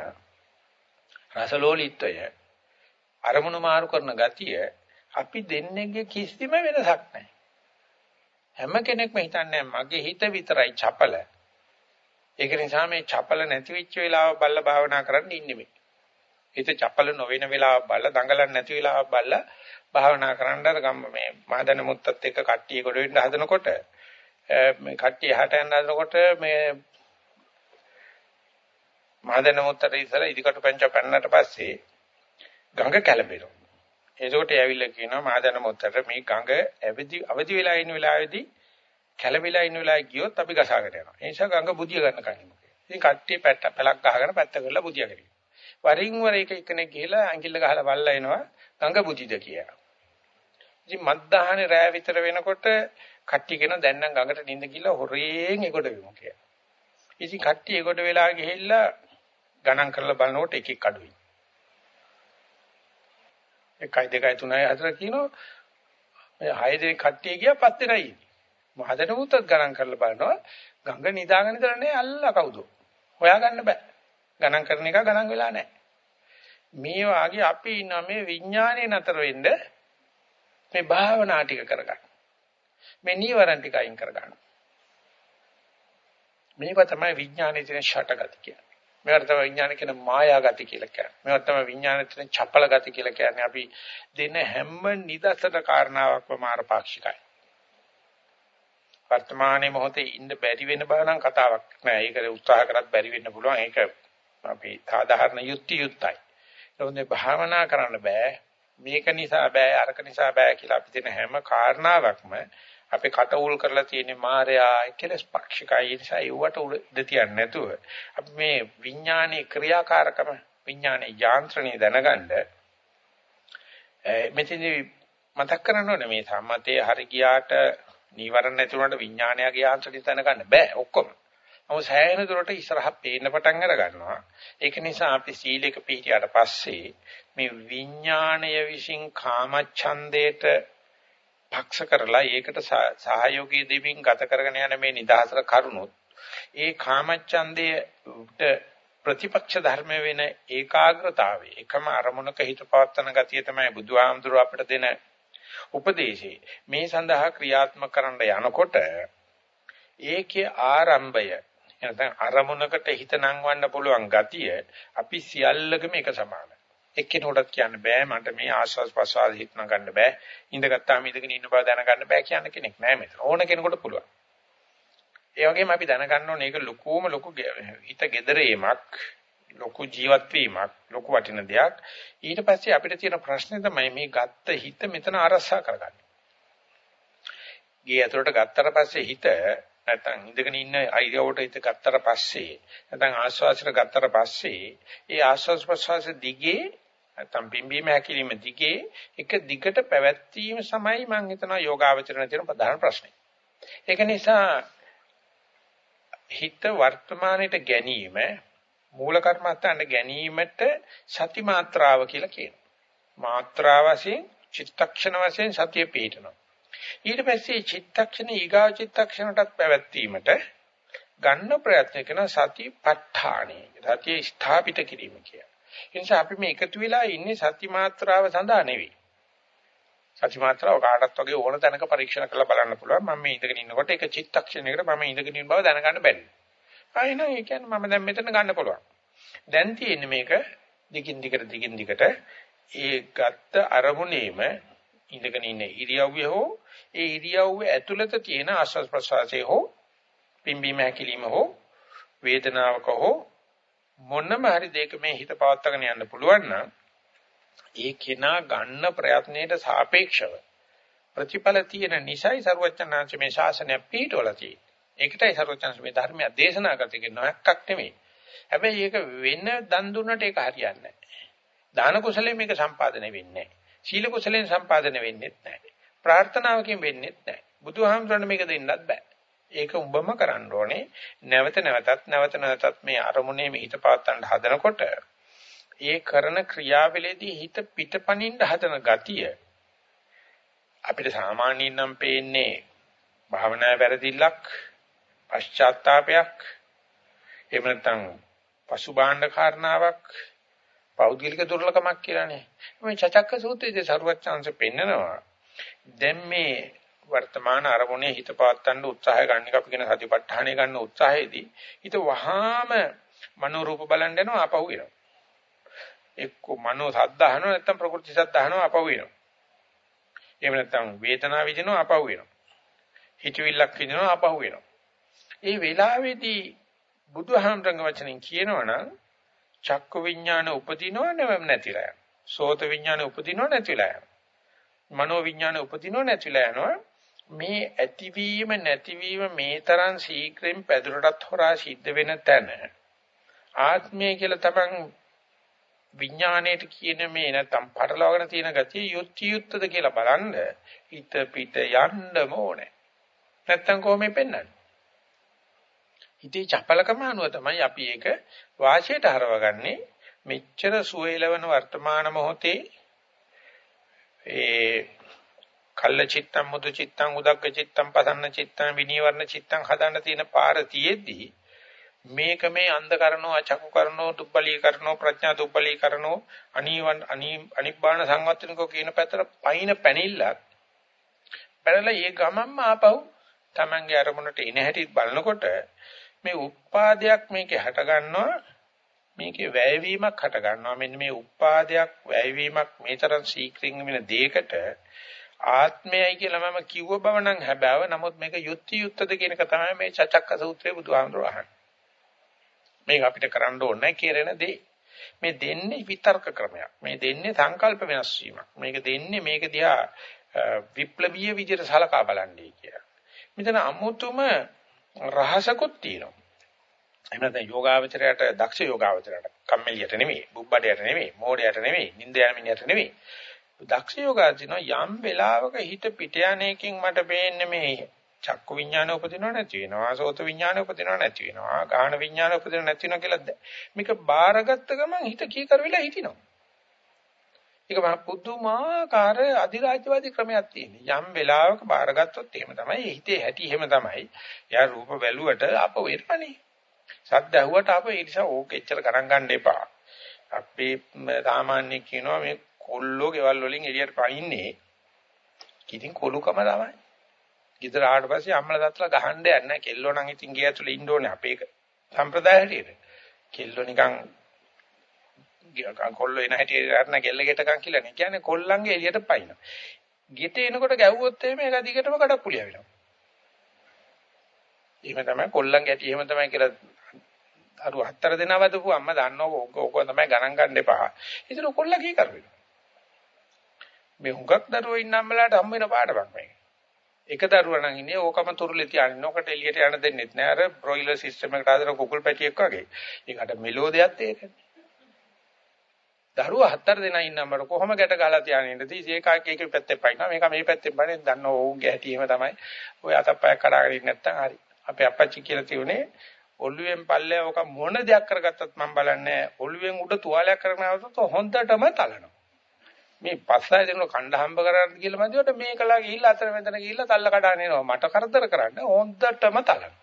රසලෝලීත්වය අරමුණු මාරු කරන ගතිය අපි දෙන්නේගේ කිසිම වෙනසක් නැහැ හැම කෙනෙක්ම හිතන්නේ මගේ හිත විතරයි චපල ඒක නිසා මේ චපල නැති වෙච්ච වෙලාව බල්ල භාවනා කරන්න ඉන්නේ මේ. හිත චපල නොවන වෙලාව බල්ල දඟලන්නේ නැති වෙලාව බල්ල භාවනා කරන්න අර ගම්ම මේ මහදන මුත්තත් එක්ක කට්ටිය කොට වෙන්න හදනකොට මේ කට්ටිය එහාට යන්න හදනකොට මේ මහදන මුත්තට ඉස්සර ඉදිකට පංච පන්නට පස්සේ ගඟ කැළඹෙනවා. එතකොට ඇවිල්ලා කියනවා මහදන මුත්තට මේ ගඟ අවදි අවදි වෙලා ඉන්න වෙලාවේදී කැළඹිලා ඉන්න වෙලාවේ ගියොත් අපි ගසාගෙන යනවා. ඒ නිසා ගඟ බුදිය ගන්න කන්නේ. ඉතින් කට්ටිය පැත්ත පැලක් ගහගෙන පැත්ත කරලා බුදිය ගන්නවා. වරින් වර එක එකෙනෙක් ගිහලා ඇඟිල්ල ගහලා බල්ලා එනවා ගඟ බුදිද කියලා. ඉතින් මත්දහනේ රෑ විතර වෙනකොට කට්ටිය කියන දැන් නම් ගඟට නිඳ ගිහලා හොරෙන් එගොඩ වෙමු කියලා. ඉතින් කට්ටිය එගොඩ වෙලා ගිහිල්ලා ගණන් කරලා බලනකොට එක එක අඩුයි. 1 2 3 4 කියනවා. මේ 6 දෙනෙක් කට්ටිය ගියා 5 දෙනයි. මහදට මුත්තත් ගණන් කරලා බලනවා ගඟ නිදාගෙන ඉඳලා නෑ අල්ලා කවුද හොයාගන්න බෑ ගණන් කරන එක ගණන් වෙලා නෑ මේ වාගේ අපි ඉන්න මේ විඥානේ නතර වෙන්න මේ භාවනා ටික කරගන්න මේ නීවරණ ටික අයින් කරගන්න මේක තමයි විඥානයේ තියෙන ෂටගති කියන්නේ මේවට තමයි විඥාන කියන මායා ගති කියලා කියන්නේ. මේවට තමයි විඥාන කියන චපල ගති කියලා කියන්නේ. අපි දෙන හැම නිදර්ශන කාරණාවක්ම මාරපාක්ෂිකයි. වර්තමානයේ මොහොතේ ඉන්න බැරි වෙන බව නම් කතාවක් නෑ. ඒක උත්සාහ කරත් බැරි වෙන්න පුළුවන්. ඒක අපි සාධාරණ යුක්ති යුක්තයි. ඒකෝනේ භාවනා කරන්න බෑ. මේක නිසා බෑ අරක නිසා බෑ කියලා අපි දෙන හැම කාරණාවක්ම අපේ කට උල් කරලා තියෙන මායя කෙලස් පාක්ෂිකයි නිසා ඒවට උඩ තියන්නේ නැතුව අපි මේ විඥානයේ ක්‍රියාකාරකම විඥානයේ යාන්ත්‍රණය දැනගන්න මෙතනදී මතක් කරන්න ඕනේ මේ සම්මතයේ හරි ගියාට නීවරණ නැති වුණාට විඥානයගේ යාන්ත්‍රණය දැනගන්න බෑ ඔක්කොම. නමුත් සෑහෙන දුරට ඉස්සරහ පේන්න පටන් අර ගන්නවා. ඒක නිසා අපි සීලයක පිළිපිටියට පස්සේ මේ විඥාණය විසින් කාමච්ඡන්දේට පක්ෂ කරලා ඒකට සහයෝගී දෙමින් ගත කරගෙන යන මේ නිදහසට කරුණොත් ඒ කාමච්ඡන්දයට ප්‍රතිපක්ෂ ධර්ම වෙන ඒකාග්‍රතාවය එකම අරමුණක හිත පවත්තන ගතිය තමයි බුදුහාමුදුරුව අපිට දෙන උපදේශේ මේ සඳහා ක්‍රියාත්මක කරන්න යනකොට ඒකේ ආරම්භය නැත්නම් අරමුණකට හිත නංවන්න පුළුවන් ගතිය අපි සියල්ලකම එක සමානයි. එක්කෙනෙකුටත් කියන්න බෑ මට මේ ආස්වාස් ප්‍රසවාස හිතන ගන්න බෑ. ඉඳගත්තාම ඉඳගෙන ඉන්න බව දැනගන්න බෑ කියන කෙනෙක් නෑ මෙතන. ඕන කෙනෙකුට පුළුවන්. ඒ වගේම අපි දැනගන්න ඕනේ ඒක ලොකුම ලොකු හිත gedereemak ලොකු ජීවත් වීමක් ලොකු වටින දෙයක්. ඊට පස්සේ අපිට තියෙන ප්‍රශ්නේ තමයි මේ ගත්ත හිත මෙතන අරසා කරගන්න. ගේ ඇතුලට ගත්තට පස්සේ හිත නැත්නම් ඉඳගෙන ඉන්න අයියවට හිත ගත්තට පස්සේ නැත්නම් ආශ්වාසයට ගත්තට පස්සේ ඒ ආශ්වාස ප්‍රශ්වාස දිගේ නැත්නම් පිම්බීම හැකිලිම දිගේ එක දිගට පැවැත්වීම සමයි මම හිතනවා යෝගාවචරණ තියෙන ප්‍රධාන ප්‍රශ්නේ. ඒක නිසා හිත වර්තමානයේ ගැනීම මූල කර්මස්ථානට ගැනීමට සති මාත්‍රාව කියලා කියනවා. මාත්‍රා වශයෙන් චිත්තක්ෂණ වශයෙන් සතිය පිහිටනවා. ඊට පස්සේ චිත්තක්ෂණ ඊගා චිත්තක්ෂණටත් පැවැත්වීමට ගන්න ප්‍රයත්න කරන සතිපට්ඨානෙ. සතිය ස්ථාපිත කිරීම කියලා. ඒ නිසා අපි මේ එකතු වෙලා ඉන්නේ සති මාත්‍රාව සඳහා නෙවෙයි. සති මාත්‍රාව කාටත් වගේ ඕන තැනක පරීක්ෂණ කරලා බලන්න පුළුවන්. මම මේ ඉඳගෙන ඉන්නකොට එක චිත්තක්ෂණයකට මම ඉඳගෙන ඉන්න බව දැනගන්න බැරි. ආයෙන ඒ කියන්නේ මම දැන් මෙතන ගන්න පුළුවන්. දැන් තියෙන්නේ මේක දිගින් දිගට දිගින් දිගට ඒ ගත්ත අරමුණේම ඉඳගෙන ඉන්න ඉරියව්වේ හෝ ඒ ඉරියව්වේ ඇතුළත තියෙන ආස්වාද ප්‍රසආසයේ හෝ පිම්බීම හැකිලිම හෝ වේදනාවක හෝ මොනම හරි දෙයක මේ හිත පවත්වාගෙන යන්න පුළුවන් නම් ඒ කෙනා ගන්න ප්‍රයත්නයට සාපේක්ෂව ප්‍රතිඵල තියෙන නිසයි ਸਰවඥාන්සේ මේ ශාසනය පිටවලා තියෙන්නේ. ඒකටයි ਸਰවඥාන්සේ මේ ධර්මය දේශනා කරති කියන එකක් නෙමෙයි. හැබැයි ඒක වෙන දන් දුන්නට ඒක හරියන්නේ නැහැ. දාන කුසලයෙන් මේක සම්පාදනය වෙන්නේ නැහැ. සීල කුසලයෙන් සම්පාදනය වෙන්නේත් නැහැ. ප්‍රාර්ථනාවකින් වෙන්නේත් නැහැ. බුදුහාමුදුරනේ මේක දෙන්නත් බෑ. ඒක උඹම කරන්න ඕනේ. නැවත නැවතත් නැවත නැවතත් මේ අරමුණේ මේ හිත පවත්තන්න හදනකොට ඒ කරන ක්‍රියාවලියේදී හිත පිටපණින්න හදන ගතිය අපිට සාමාන්‍යයෙන් නම් පේන්නේ භාවනා වැරදිල්ලක් පශ්චාත්තාවයක් එහෙම නැත්නම් පසුබාහඬ කාරණාවක් පෞද්ගලික දුර්ලභමක් කියලානේ. මේ චචක්ක සූත්‍රයේදී සරුවත් chance පෙන්නනවා. දැන් මේ වර්තමාන අරමුණේ හිත පවත්තන්න උත්සාහය ගන්න එක අපි කියන සතිපට්ඨානය ගන්න උත්සාහයේදී හිත වහාම මනෝ රූප බලන්න යනවා අපහු වෙනවා. එක්ක මනෝ සද්ද අහනවා නැත්නම් ප්‍රකෘති සද්ද අහනවා අපහු වෙනවා. එහෙම නැත්නම් වේදනාව විඳිනවා අපහු වෙනවා. හිතවිල්ලක් විඳිනවා අපහු වෙනවා. ඒ වෙලාවේදී බුදුහාමරංග වචනෙන් කියනවනම් චක්ක විඥාන උපදිනව නැතිලා යනවා. සෝත විඥාන උපදිනව නැතිලා යනවා. මනෝ විඥාන උපදිනව නැතිලා යනවා. මේ ඇතිවීම නැතිවීම මේ තරම් ශීක්‍රයෙන් පැදුරටත් හොරා සිද්ධ වෙන තැන. ආත්මය කියලා තමන් විඥාණයට කියන මේ නැත්තම් පටලවාගෙන තියෙන ගතිය යුක්ති යුක්තද කියලා බලන්න හිත පිට යන්නම ඕනේ. නැත්තම් කොහොමද පෙන්වන්නේ හිතේ චපලකම අනුව තමයි අපි ඒක වාසියට හරවගන්නේ. මෙච්චර සුවේලවන වර්තමාන මොහොතේ ඒ කල්ල චිත්තම් මුදු චිත්තම් උදග්ග චිත්තම් පසන්න චිත්තම් විනීවරණ චිත්තම් හදන්න තියෙන පාර තියේදී මේක මේ අන්ධ කරනෝ අචක්කු කරනෝ දුප්පලී කරනෝ ප්‍රඥා දුප්පලී කරනෝ අනීවන් අනිබ්බාන සංවත්තනිකෝ කියන පැත්තට පයින් පැනිල්ලක් පැනලා ඒ ගමන්ම ආපහු Tamange අරමුණට එන හැටි බලනකොට මේ උත්පාදයක් මේකේ හැට ගන්නවා මේකේ වැයවීමක් හට ගන්නවා. මෙන්න මේ උපාදයක් වැයවීමක් මේ තරම් ශීක්‍රින් වෙන දෙයකට ආත්මයයි කියලා මම කිව්ව බව නම් හැබෑව. නමුත් මේක යුක්ති යුක්තද කියන එක තමයි මේ චචක්ක සූත්‍රයේ බුදුහාමුදුරුවෝ අහන්නේ. මේක අපිට කරන්න ඕනේ කියන දේ. මේ දෙන්නේ විතර්ක ක්‍රමයක්. මේ දෙන්නේ සංකල්ප වෙනස් වීමක්. මේක දෙන්නේ මේක දිහා විප්ලවීය විදිහට සලකා බලන්නේ කියලා. මෙතන අමුතුම රහසකුත් තියෙනවා. එහෙම නැත්නම් යෝගාවචරයට දක්ෂ යෝගාවචරයට කම්මැලියට නෙමෙයි, බුබ්බඩයට නෙමෙයි, මෝඩයට නෙමෙයි, නින්ද යන මිනිහට නෙමෙයි. දක්ෂ යෝගාචිනෝ යම් වෙලාවක හිත පිට යන්නේකින් මට පේන්නේ මේ චක්කු විඥාන උපදිනව නැති වෙනවා, සෝත විඥාන උපදිනව නැති වෙනවා, ගාහන විඥාන උපදිනව නැති වෙනවා කියලා මේක බාරගත්ත ගමන් හිත කීකර වෙලා හිටිනවා. ඒක මහ පුදුමාකාර අධිරාජ්‍යවාදී ක්‍රමයක් තියෙනවා. යම් වෙලාවක බාරගත්තොත් එහෙම තමයි හිතේ හැටි එහෙම තමයි. යා රූප බැලුවට අප වෙරණනේ. සද්ද ඇහුවට අප ඒ නිසා ඕක එච්චර ගණන් ගන්න එපා. අපි සාමාන්‍ය කියනවා මේ කොල්ලෝ ගෙවල් වලින් එළියට පනින්නේ. ඉතින් කොලුකම තමයි. ගෙදර ආවට පස්සේ අම්මලා තාත්තලා ගහන්න යන්නේ නැහැ. කෙල්ලෝ නම් ඉතින් ගේ ඇතුලේ ඉන්න ඕනේ අපේ සම්ප්‍රදාය හැටියට. කෙල්ලෝ නිකන් කොල්ලෝ එන හැටියට ගන්න කෙල්ල ගෙටකම් කියලා නේ. කියන්නේ කොල්ලන්ගේ එළියට පයින්න. ගෙට එනකොට ගැව්වොත් එහෙම ඒක දිගටම කඩප්පුලිය වෙනවා. එහෙම තමයි කොල්ලන් ගැටි එහෙම තමයි කියලා අර හතර දෙනා වදපු අම්මා දන්නව ඕක ඕක තමයි ගණන් ගන්න එපා. ඒතර කොල්ලා කී කරුවේ. මේ හුඟක් දරුවෝ ඉන්න අම්මලාට හම් වෙන පාඩමක් මේක. එක දරුවා නම් ඉන්නේ ඕකම තුරුලේ තියාගෙන ඔකට එළියට යන්න දෙන්නෙත් නෑ අර බ්‍රොයිලර් සිස්ටම් එකට ආදර කුකුල් පැටියෙක් වගේ. ඒකට මෙලෝ දෙයක් තේරෙන්නේ. දරුවා හතර දෙනා ඉන්න අම්මට කොහොම ගැට ගහලා තියාගෙන ඉන්නද? ඉතින් ඒක එක පැත්තේ පයින්නවා මේක මේ පැත්තේ පයින්නේ දන්නව ඕගේ හැටි එහෙම තමයි. ඔය අතප්පයක් කඩාගෙන ඉන්න නැත්තම් හරි. අපේ අපච්චි කියලා තියුනේ ඔළුවෙන් පල්ලේ ඔක මොන දෙයක් කරගත්තත් මම බලන්නේ ඔළුවෙන් උඩ තුවාලයක් කරගෙන આવතොත් හොඳටම තලනවා. මේ පස්සය දෙන කණ්ඩ හම්බ කරන්න කියලා මැදිවට මේකලා ගිහිල්ලා අතර මෙතන ගිහිල්ලා තල්ල කඩාන එනවා. මට කරදර කරන්න හොඳටම තලනවා.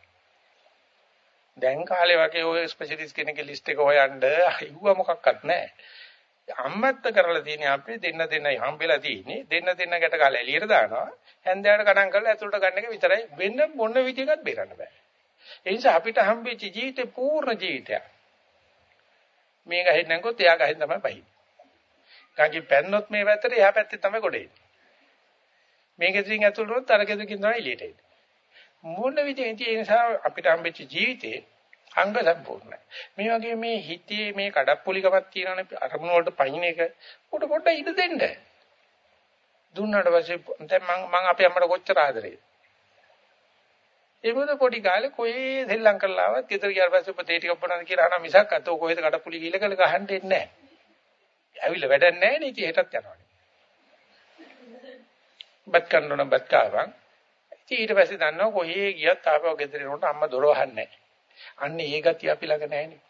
දැන් කාලේ වගේ ඔය ස්පෙෂලිස්ට් කෙනෙක්ගේ ලිස්ට් එක හොයන්න අයිව මොකක්වත් නැහැ. අම්මත්ත කරලා තියෙන්නේ අපි දෙන්න දෙන්නයි හම්බෙලා තියෙන්නේ. දෙන්න දෙන්න ගැට කාලේ එළියට දානවා. හැන්දෑවට කඩන් කරලා ඇතුළට ගන්න එක විතරයි. වෙන මොන විදිහකට බේරන්න බෑ. ඒ නිසා අපිට හම්බෙච්ච ජීවිතේ පූර්ණ ජීවිතයක්. මේක හෙන්නකොත් එයා ගහෙන් තමයි පහින්. ගඟේ පැන්නොත් මේ පැත්තට එහා පැත්තේ තමයි ගොඩ එන්නේ. මේකෙන් ඇතුළට උනොත් අර ගෙදරකින් තමයි එළියට එන්නේ. මොන විදිහෙන් ඒ නිසා අපිට හම්බෙච්ච ජීවිතේ අංග සම්පූර්ණයි. මේ වගේ මේ හිතේ මේ කඩප්පුලිකමක් තියෙනවනේ අරමුණ වලට පයින් එක උඩ පොඩ්ඩක් ඉඳ දෙන්න. දුන්නාට පස්සේ දැන් මම මම අපේ අම්මට කොච්චර ආදරේද? ඒ මොකද පොඩි කාලේ කොහේ සෙල්ලම් කරලා ආවත් ගෙදර ගියාට පස්සේ පුතේ ටිකක් බොනවද කියලා අහනවා මිසක් අතෝ කොහෙද කඩප්පුලි කියලා කල ගහන්න දෙන්නේ නැහැ. ඇවිල්ලා වැඩක් නැහැ නේ ඉතින් හෙටත් යනවානේ. බත් කන්නොන බත් කාවන්. ඉතින් ඊට පස්සේ දන්නවා කොහේ ගියත් ආපහු ගෙදර එනකොට අම්මා දොර වහන්නේ නැහැ. අන්න ඒ ගතිය අපි ළඟ නැහැනේ.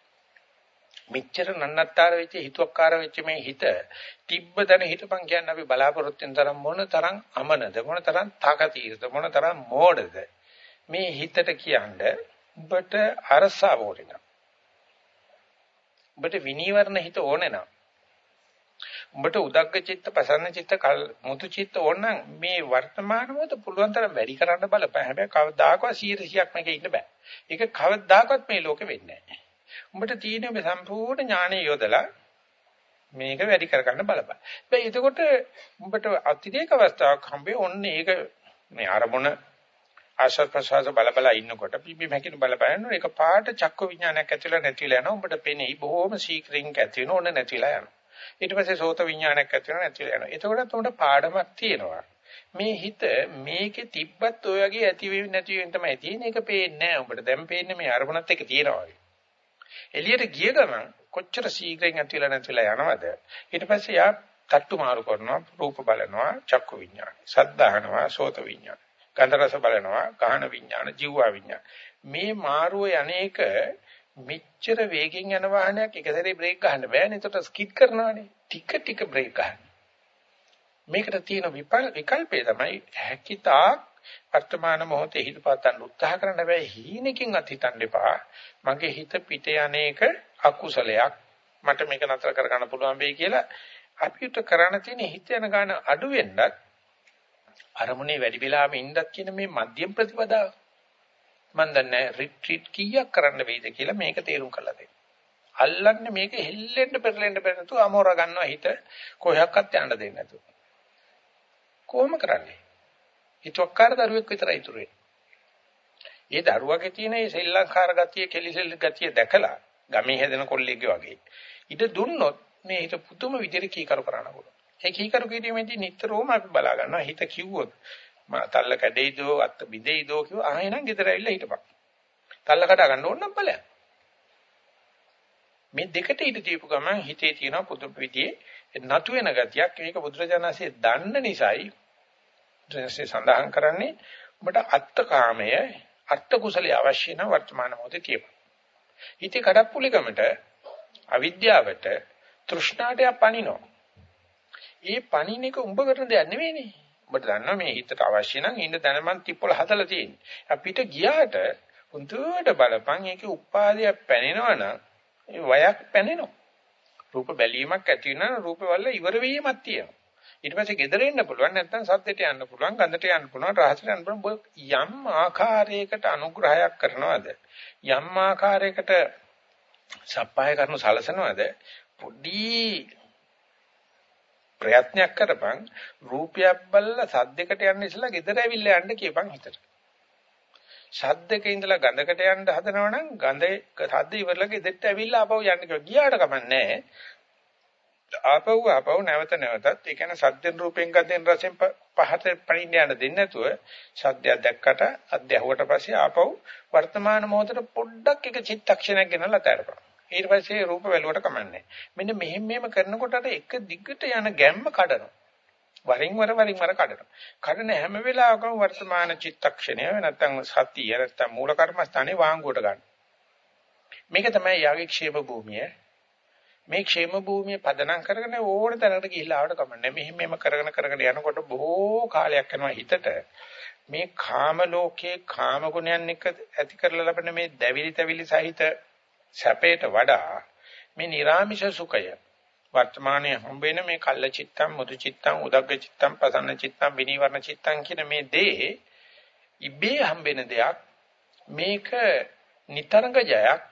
මෙච්චර නන්නත්තර වෙච්ච හිතුවක්කාර වෙච්ච මේ හිත තිබ්බ තැන හිටපන් කියන්නේ අපි බලාපොරොත්තු වෙන තරම් මොන තරම් අමනද මොන තරම් තාකතීරද මොන තරම් මෝඩද මේ හිතට කියන්නේ උඹට අරසාව ඕනේ නම් උඹට විනීවරණ හිත ඕනේ නම් උඹට උදග්ග චිත්ත ප්‍රසන්න චිත්ත මුතු චිත්ත ඕනනම් මේ වර්තමාන මොහොත පුළුවන් තරම් වැඩි කරන්න බලපෑ හැබැයි කවදාකවත් 100ක් මේකේ ඉන්න බෑ ඒක කවදාකවත් මේ ලෝකෙ වෙන්නේ නැහැ උඹට තියෙන මේ සම්පූර්ණ ඥාණය යොදලා මේක වැඩි කරගන්න බලපන්. හැබැයි එතකොට උඹට අතිරේක අවස්ථාවක් හම්බේ ඔන්න ඒක මේ අරමුණ ආශස් ප්‍රසවාස බලබලා ඉන්නකොට පිපි මැකින බලපෑන එක පාට චක්ක විඥානයක් ඇතිලා නැතිලා යනවා. උඹට පෙනෙයි බොහොම ශීක්‍රින් ඇති වෙන ඕන නැතිලා යනවා. ඊට පස්සේ සෝත විඥානයක් ඇති වෙනවා නැතිලා යනවා. එතකොට උඹට පාඩමක් තියෙනවා. මේ හිත මේකේ තිබ්බත් ඔය වගේ ඇති වෙන්නේ නැති වෙන තමයි තියෙන්නේ. ඒක පේන්නේ නැහැ. උඹට දැන් පේන්නේ මේ අරමුණත් එක්ක තියෙනවා වගේ. එළියට ගිය ගමන් කොච්චර ශීඝ්‍රයෙන් ඇතිලා නැතිලා යනවද ඊට පස්සේ යා තට්ටු මාරු කරනවා රූප බලනවා චක්කු විඥාන සද්ධාහනවා සෝත විඥාන ගන්ධ රස බලනවා ගාහන විඥාන ජීවා විඥාන මේ මාරුව යන්නේක මෙච්චර වේගෙන් යන වාහනයක් එක සැරේ බ්‍රේක් ගහන්න බෑනේ. එතකොට ස්කිඩ් කරනවානේ. ටික ටික බ්‍රේක් ගන්න මේකට තියෙන විකල්පය තමයි හැකිතාක් වර්තමාන මොහොතේ හිත පතන්න උත්සාහ කරන්න බෑ. හීනකින් අත් හිතන්න එපා. මගේ හිත පිට යන්නේක අකුසලයක්. මට මේක නතර කර ගන්න පුළුවන් වෙයි කියලා අපිට කරන්න තියෙන හිත යන ගන්න අඩු වෙන්නත් අරමුණේ වැඩි වෙලාවෙ ඉන්නත් කියන මේ මධ්‍යම ප්‍රතිපදාව. මම දන්නේ රිට්‍රීට් කීයක් කරන්න වෙයිද කියලා මේක තේරුම් කරලා දෙන්න. අල්ලන්නේ මේක හෙල්ලෙන්න පෙරලෙන්න බැරි අමෝර ගන්නවා හිත කොහොක්වත් යන්න දෙන්නේ නැතුව. කොහොම කරන්නේ? හිතවක්කාර දරුවෙක් විතරයි ඉතුරු වෙන්නේ. ඒ දරුවගේ තියෙන මේ ශ්‍රී ලංකාර ගතිය, කෙලිසෙල් ගතිය දැකලා ගමේ හැදෙන කොල්ලෙක්ගේ වගේ. ඊට දුන්නොත් මේ හිත පුදුම විදිහට කීකරු කරන්න පුළුවන්. ඒ කීකරු කිරීමේදී නිතරම අපි බලා ගන්නවා හිත කිව්වොත් මා තල්ල කැඩෙයිදෝ අත් බිදෙයිදෝ කිව්ව ආයෙනම් ගෙදර ඇවිල්ලා හිටපන්. තල්ල කඩා ගන්න ඕන නම් බලයන්. මේ දෙකට ඉඳ දීපු ගමන් හිතේ තියෙන පුදුම විදිහේ නතු වෙන ගතියක් මේක බුදුරජාණන්සේ දන්න නිසායි බුදුරජාණන්සේ සඳහන් කරන්නේ ඔබට අත්කාමය අර්ථ කුසලයේ අවශ්‍ය නම් වර්තමාන මොහොතේ තියෙන්න. හිතේ කඩප්පුලිකමට අවිද්‍යාවට තෘෂ්ණාට පණිනෝ. ඒ පණින එක උඹ කරන දෙයක් නෙවෙයිනේ. උඹට දන්නවා මේ හිතට අවශ්‍ය නම් ඉන්න දැනමන් තිප්පල හදලා තියෙන්නේ. අපිට ගියාට හුදුවට බලපන් ඒකේ උපාදය පැනෙනවනම් ඒ වයක් පැනෙනවා. රූප බැලීමක් ඇති වෙනවා රූප වල ඉවර වීමක් තියෙනවා. ඊට පස්සේ ගෙදර එන්න පුළුවන් නැත්නම් සද්දට යන්න පුළුවන් ගඳට යන්න පුළුවන් රහසට යන්න පුළුවන් යම් ආකාරයකට අනුග්‍රහයක් කරනවද යම් ආකාරයකට සප්පාය කරනු සලසනවද පොඩි ප්‍රයත්නයක් කරපන් රූපයක් බලලා සද්දයකට යන්න ඉස්සලා ගෙදර ඇවිල්ලා යන්න කියපන් හිතට. ශබ්දක ඉඳලා ගඳකට යන්න හදනවනම් ගඳේ සද්ද ඉවරලා ගෙදරට ඇවිල්ලා ආපහු යන්න කිව්වා ගියාට කමන්නේ ආපහු ආපහු නැවත නැවතත් ඒ කියන්නේ සද්දෙන් රූපෙන් ගඳෙන් රසෙන් පහත පණින්න යන දෙන්නේ නැතුව සද්දයක් දැක්කට අද්ද ඇහුවට පස්සේ ආපහු වර්තමාන මොහොතට පොඩ්ඩක් එක චිත්තක්ෂණයක් ගෙනලා තරපන. ඊට පස්සේ රූප වැළුවට කමන්නේ. මෙන්න මෙහෙම මෙහෙම කරනකොට අර එක දිගට යන ගැම්ම කඩනවා. වරින් වර වරින් වර කඩනවා. කඩන හැම වෙලාවකම වර්තමාන චිත්තක්ෂණය නැත්තම් සතිය නැත්තම් මූල කර්මස්ථානේ වාංගුවට ගන්න. මේක තමයි යාගේ ക്ഷേම භූමිය. මේ ക്ഷേම භූමිය පදනම් කරගෙන ඕන තැනකට ගිහිලා ආවට කමන්නේ. මෙහෙම මෙහෙම කරගෙන කරගෙන යනකොට බොහෝ කාලයක් යනවා හිතට. මේ කාම ලෝකයේ කාම ගුණයන් එක්ක ඇති කරලා ලබන මේ දැවිලි තැවිලි සහිත සැපයට වඩා මේ නිර්ාමිෂ සුඛය වර්තමානයේ හම්බෙන මේ කල්ල චිත්තම් මුදු චිත්තම් උදග්ග චිත්තම් පසන්න චිත්තම් විනීවරණ චිත්තම් කියන මේ දේ ඉබේ හම්බෙන දෙයක් මේක නිතරංග ජයක්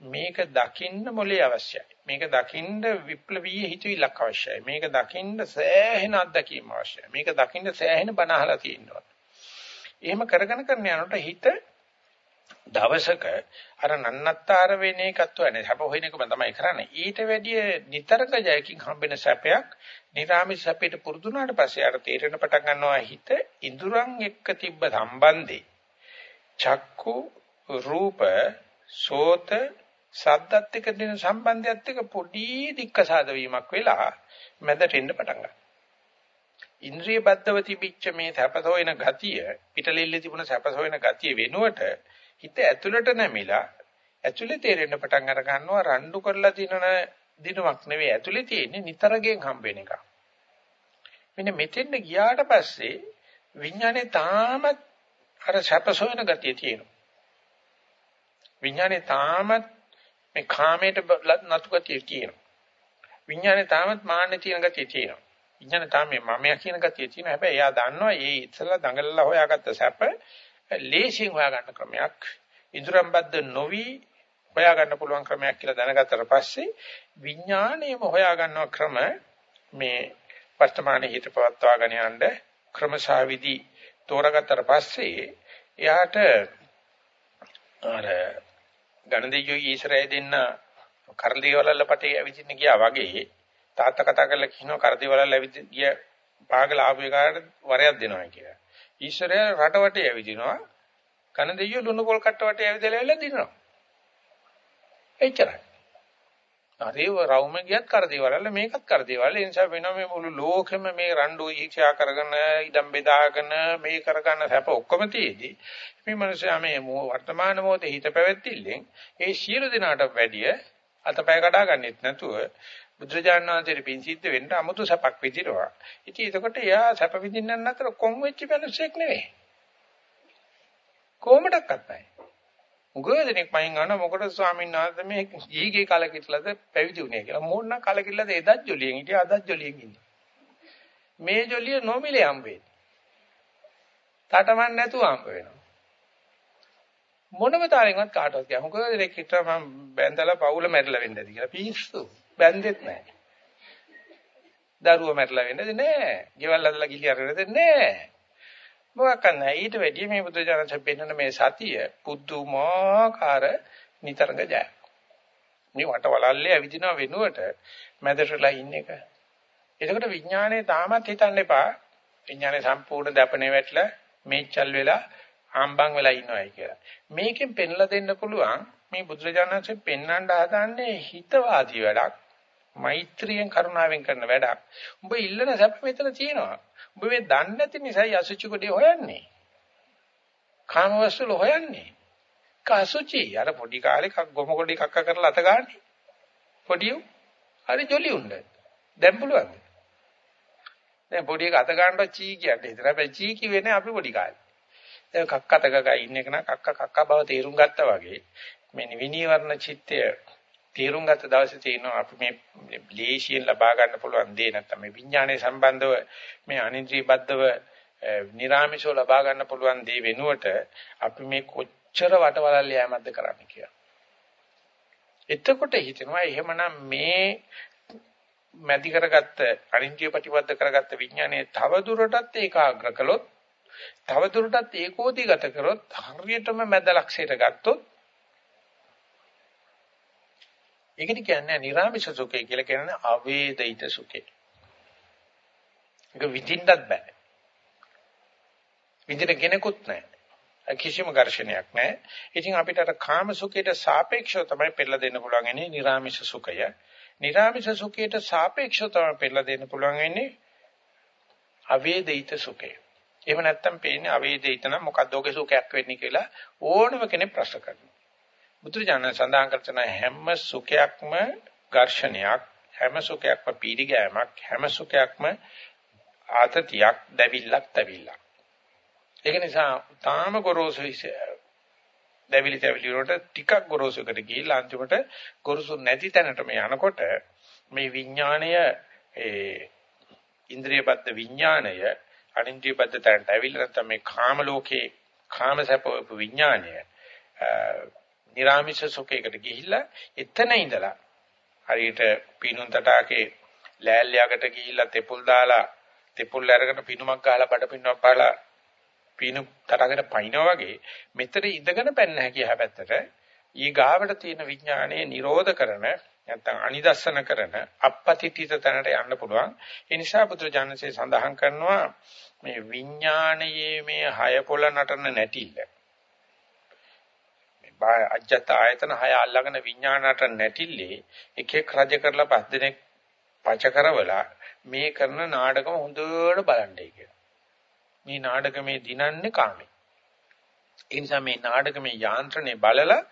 මේක දකින්න මොලේ අවශ්‍යයි. මේක දකින්න විප්ලවීය හිතවිල්ලක් අවශ්‍යයි. මේක දකින්න සෑහෙන අත්දැකීම් අවශ්‍යයි. මේක දකින්න සෑහෙන බණ අහලා තියෙනවා. එහෙම කරගෙන කරන යනකොට හිත දවසක අර නන්නත්තර වෙන එකත් වෙන්නේ සැප හොයන එකම තමයි කරන්නේ. ඊට වැඩිය නිතරක ජයකින් හම්බෙන සැපයක් නිරාමිස සැපයට පුරුදු වුණාට පස්සේ අර තේරෙන පටන් ගන්නවා හිත ඉඳුරන් එක්ක තිබ්බ සම්බන්ධේ චක්කු රූප සෝත සද්දත් එක්ක දෙන සම්බන්ධයත් එක්ක පොඩි දික්කසාද වීමක් වෙලා මැදට එන්න පටන් ගන්නවා. ඉන්ද්‍රිය බද්ධව තිබිච්ච මේ සැපසෝයන ගතිය පිටලෙල්ලේ තිබුණ සැපසෝයන ගතිය වෙනුවට හිත ඇතුළට නැමිලා ඇතුළේ තේරෙන්න පටන් අර ගන්නවා රණ්ඩු කරලා දිනන දිනුවක් නෙවෙයි ඇතුළේ තියෙන්නේ නිතරගෙන් හම්බෙන එක. මෙන්න මෙතෙන්ද ගියාට පස්සේ විඥානේ තාමත් අර සැපසෝයන ගතිය තියෙනවා. විඥානේ තාමත් මේ කාමයට නතු ගතිය තියෙනවා. විඥානේ තාමත් මාන්නේ තියෙන ගතිය තියෙනවා. විඥානේ තාම මේ මමයා කියන ගතිය තියෙනවා. හැබැයි එයා දන්නවා මේ ඉස්සලා දඟලලා හොයාගත්ත සැප ලේසියෙන් හොයාගන්න ක්‍රමයක්. ඉදරම් බද්ද නොවි හොයාගන්න පුළුවන් ක්‍රමයක් කියලා දැනගත්තට පස්සේ විඥාණයම හොයාගන්න ක්‍රම මේ වර්තමානයේ හිත පවත්වාගෙන යන්න ක්‍රමසාවිදි තෝරාගත්තට පස්සේ එයාට අර ගණදෙයියෝ ඊශ්‍රායල් දෙන්න කරදේවලල්ල පටේ ඇවිදින්න ගියා වගේ තාත්තා කතා කරලා කියනවා කරදේවලල්ල ඇවිදින්න ගිය පාගල ආපු එකාට වරයක් දෙනවා කියලා. ඊශ්වරය රටවටේ ඇවිදිනවා ගණදෙයියෝ ලුණු පොල් කට්ට වටේ ඇවිදලා එල්ල දිනනවා. එච්චරයි. හරිව රවුම ගියත් කරදේවලල්ල මේකත් කරදේවලල්ල ඒ නිසා වෙනවා මේ මුළු ලෝකෙම මේ රණ්ඩු ඊර්ෂ්‍යා කරගෙන ඉදම් බෙදාගෙන මේ කරගන්න සැප ඔක්කොම තියේදී මේ මිනිස්සයා මේ වර්තමාන මොහොතේ හිත පැවැත්තිල්ලෙන් ඒ සියලු දිනාට වැඩිය අතපය කඩා ගන්නෙත් නැතුව බුදුරජාණන් වහන්සේට පින් සිද්ධ වෙන්න 아무තු සැපක් විඳිනවා. ඉතින් එතකොට එයා සැප විඳින්නන් අතර කොම් වෙච්ච මිනිස්සෙක් නෙවෙයි. කොහොමඩක්වත් නැහැ. උගදෙනෙක් මයින් අහන මොකටද ස්වාමීන් වහන්සේ මේ ජීගේ කලකිටලද පැවිදි වුණේ කියලා. මොන්න කලකිටලද එදත් ජොලියෙන් හිටියා අදත් ජොලියෙන් ඉන්නේ. මේ ජොලිය නොමිලේ හම්බ වෙන්නේ. තටමන් නැතුව හම්බ වෙනවා. මොනම තාලෙන්වත් කාටවත් කියන්න. මොකද දෙයක් හිටව මම බැඳලා පවුල මැරිලා වෙන්නද කියලා පිස්සු. බැඳෙත් නැහැ. දරුවෝ මැරිලා වෙන්නද නැහැ. ගෙවල් අදලා ගිලි අරගෙනද නැහැ. මොකක් නැහැ. ඊට වැඩිය මේ බුදු දහම පෙන්වන මේ සතිය පුදුමාකාර නිතරංග ජය. මේ වට වලල්ලේ ඇවිදිනව වෙනුවට මැදටලා ඉන්න එක. එතකොට විඥානයේ තාමත් හිතන්න එපා. විඥානයේ සම්පූර්ණ දපණේ වැටලා මේචල් වෙලා ආම්බන් වෙලා ඉන්නවයි කියලා. මේකෙන් පෙන්ලා දෙන්න පුළුවන් මේ බුදුරජාණන්සේ පෙන්වන්න හදන්නේ හිතවාදී වැඩක්. මෛත්‍රියෙන් කරුණාවෙන් කරන වැඩක්. උඹ ඉල්ලන සැප මෙතන තියෙනවා. උඹ මේ දන්නේ නැති නිසායි අසුචි කොටේ හොයන්නේ. කාම වස්තුල හොයන්නේ. කසුචි අර පොඩි කාලේ ගොම කොඩි කක්ක කරලා අත ගන්නනේ. පොඩියු. හරි ජොලි උණ්ඩ. දැන් පුළුවන්ද? දැන් පොඩි එක අත ගන්නට චී කියන්නේ. හිතන හැබැයි චී කිව්වේ අපි පොඩි කාලේ. දැන් කක්ක අතක ගා ඉන්න එක නම් කක්ක කක්ක බව තේරුම් ගත්තා වගේ මේ විනීවරණ චිත්තය තේරුම් ගත්ත දවසේ තියෙනවා අපි මේ ලේසියෙන් ලබා ගන්න පුළුවන් දේ නැත්නම් මේ විඥානයේ සම්බන්ධව මේ අනින්ද්‍රිය බද්ධව නිර්ාමිෂව ලබා ගන්න පුළුවන් දේ වෙනුවට අපි මේ කොච්චර වටවලල් යෑමක්ද කරන්නේ කියලා. එතකොට හිතෙනවා එහෙමනම් මේ මැදි කරගත්ත අනින්ද්‍රිය ප්‍රතිබද්ධ කරගත්ත විඥානයේ තව දුරටත් ඒකාග්‍ර කළොත් තව දුරටත් ඒකෝදිගත කරොත් හරියටම මැද ලක්ෂයට ගත්තොත් ඒකට කියන්නේ නිර්ාමිෂ සුඛය කියලා කියන්නේ අවේදිත සුඛය. ඒක විඳින්නත් බෑ. විඳින කෙනෙකුත් නැහැ. කිසිම ඝර්ෂණයක් නැහැ. ඉතින් අපිට අර කාම සුඛයට සාපේක්ෂව තමයි පෙළ දෙන්න පුළුවන් ඉන්නේ නිර්ාමිෂ සුඛය. නිර්ාමිෂ සුඛයට සාපේක්ෂව තමයි පෙළ දෙන්න පුළුවන් ඉන්නේ අවේදිත සුඛය. එහෙම නැත්තම් පේන්නේ අවේදිත නම් මොකද්ද ඔගේ සුඛයක් වෙන්නේ කියලා ඕනම කෙනෙක් ප්‍රශ්න කරනවා. බුදුරජාණන් සඳහන් කරන හැම සුඛයක්ම ඝර්ෂණයක් හැම සුඛයක්ම පීඩිගෑමක් හැම සුඛයක්ම ආතතියක් දැවිල්ලක් තැවිල්ලක්. ඒක නිසා තාම ගොරෝසු දැවිලි තැවිලි වලට ටිකක් ගොරෝසුකට ගිහිල්ලා අන්තිමට ගොරෝසු නැති තැනටම යනකොට මේ විඥාණය ඒ ඉන්ද්‍රියපත් විඥාණය අනින්ද්‍රියපත් තැනට ඇවිල්ලා නැත්නම් මේ කාම ලෝකේ කාම සැප විඥාණය නිරාමිෂ සුඛයකට ගිහිල්ලා එතන ඉඳලා හරියට පිනුම් තටාකේ ලෑල්ලයකට ගිහිල්ලා තෙපුල් දාලා තෙපුල් අරගෙන පිනුමක් ගහලා බඩ පිනුමක් පාලා පිනු තටාකයට පයින්නා වගේ මෙතන ඉඳගෙන පැන්න හැකිය හැපැත්තට ඊ ගාවට තියෙන විඥානයේ නිරෝධ කරන නැත්නම් අනිදස්සන කරන අපපතිතිත තැනට යන්න පුළුවන්. ඒ නිසා බුදුරජාණන්සේ සඳහන් කරනවා මේ විඥානයේ මේ හය පොළ නටන නැටිල්ල අජ්ජත් ආයතන හය අල්ලගෙන විඥාණයට නැටිල්ලේ එක එක රජ කරලා පස් දිනක් පච කරවලා මේ කරන නාටකම හොඳට බලන්නයි කියලා. මේ නාටකමේ දිනන්නේ කාමේ. ඒ නිසා මේ නාටකමේ යාන්ත්‍රණය බලලා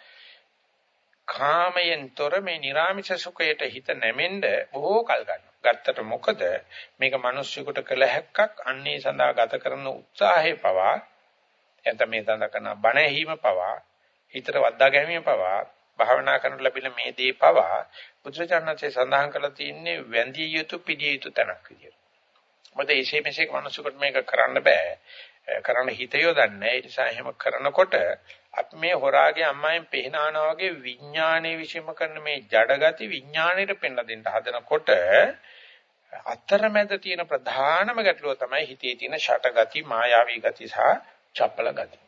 කාමයෙන් තොර මේ නිර්ාමිෂ සුඛයට හිත නැමෙන්න බොහෝ කල් ගන්නවා. ගත්තට මොකද මේක මිනිස්සුෙකුට කළ හැක්කක් අන්නේ සඳහා ගත කරන උත්සාහය පවා එතන මේ සඳහා කරන බණ ඇහිම පවා හිතට වද්දා ගැනීම පවා භාවනා කරන ලැබෙන මේ දේ පවා බුදුචානන්සේ සඳහන් කරලා තියෙන්නේ වැඳිය යුතු පිළිය යුතු තැනක් විදියට. මොකද ඒසේ මෙසේ මනුස්සයෙකුට මේක කරන්න බෑ. කරන්න හිත යොදන්නේ. ඒ නිසා එහෙම කරනකොට අපි මේ හොරාගේ අම්මෙන් පෙහනානා වගේ විඥානයේ විශ්ීම කරන මේ ජඩගති විඥාණයට පෙන්න දෙන්න හදනකොට අතරමැද තියෙන ප්‍රධානම ගැටලුව තමයි හිතේ තියෙන ෂටගති මායාවී ගති සහ චපල ගති.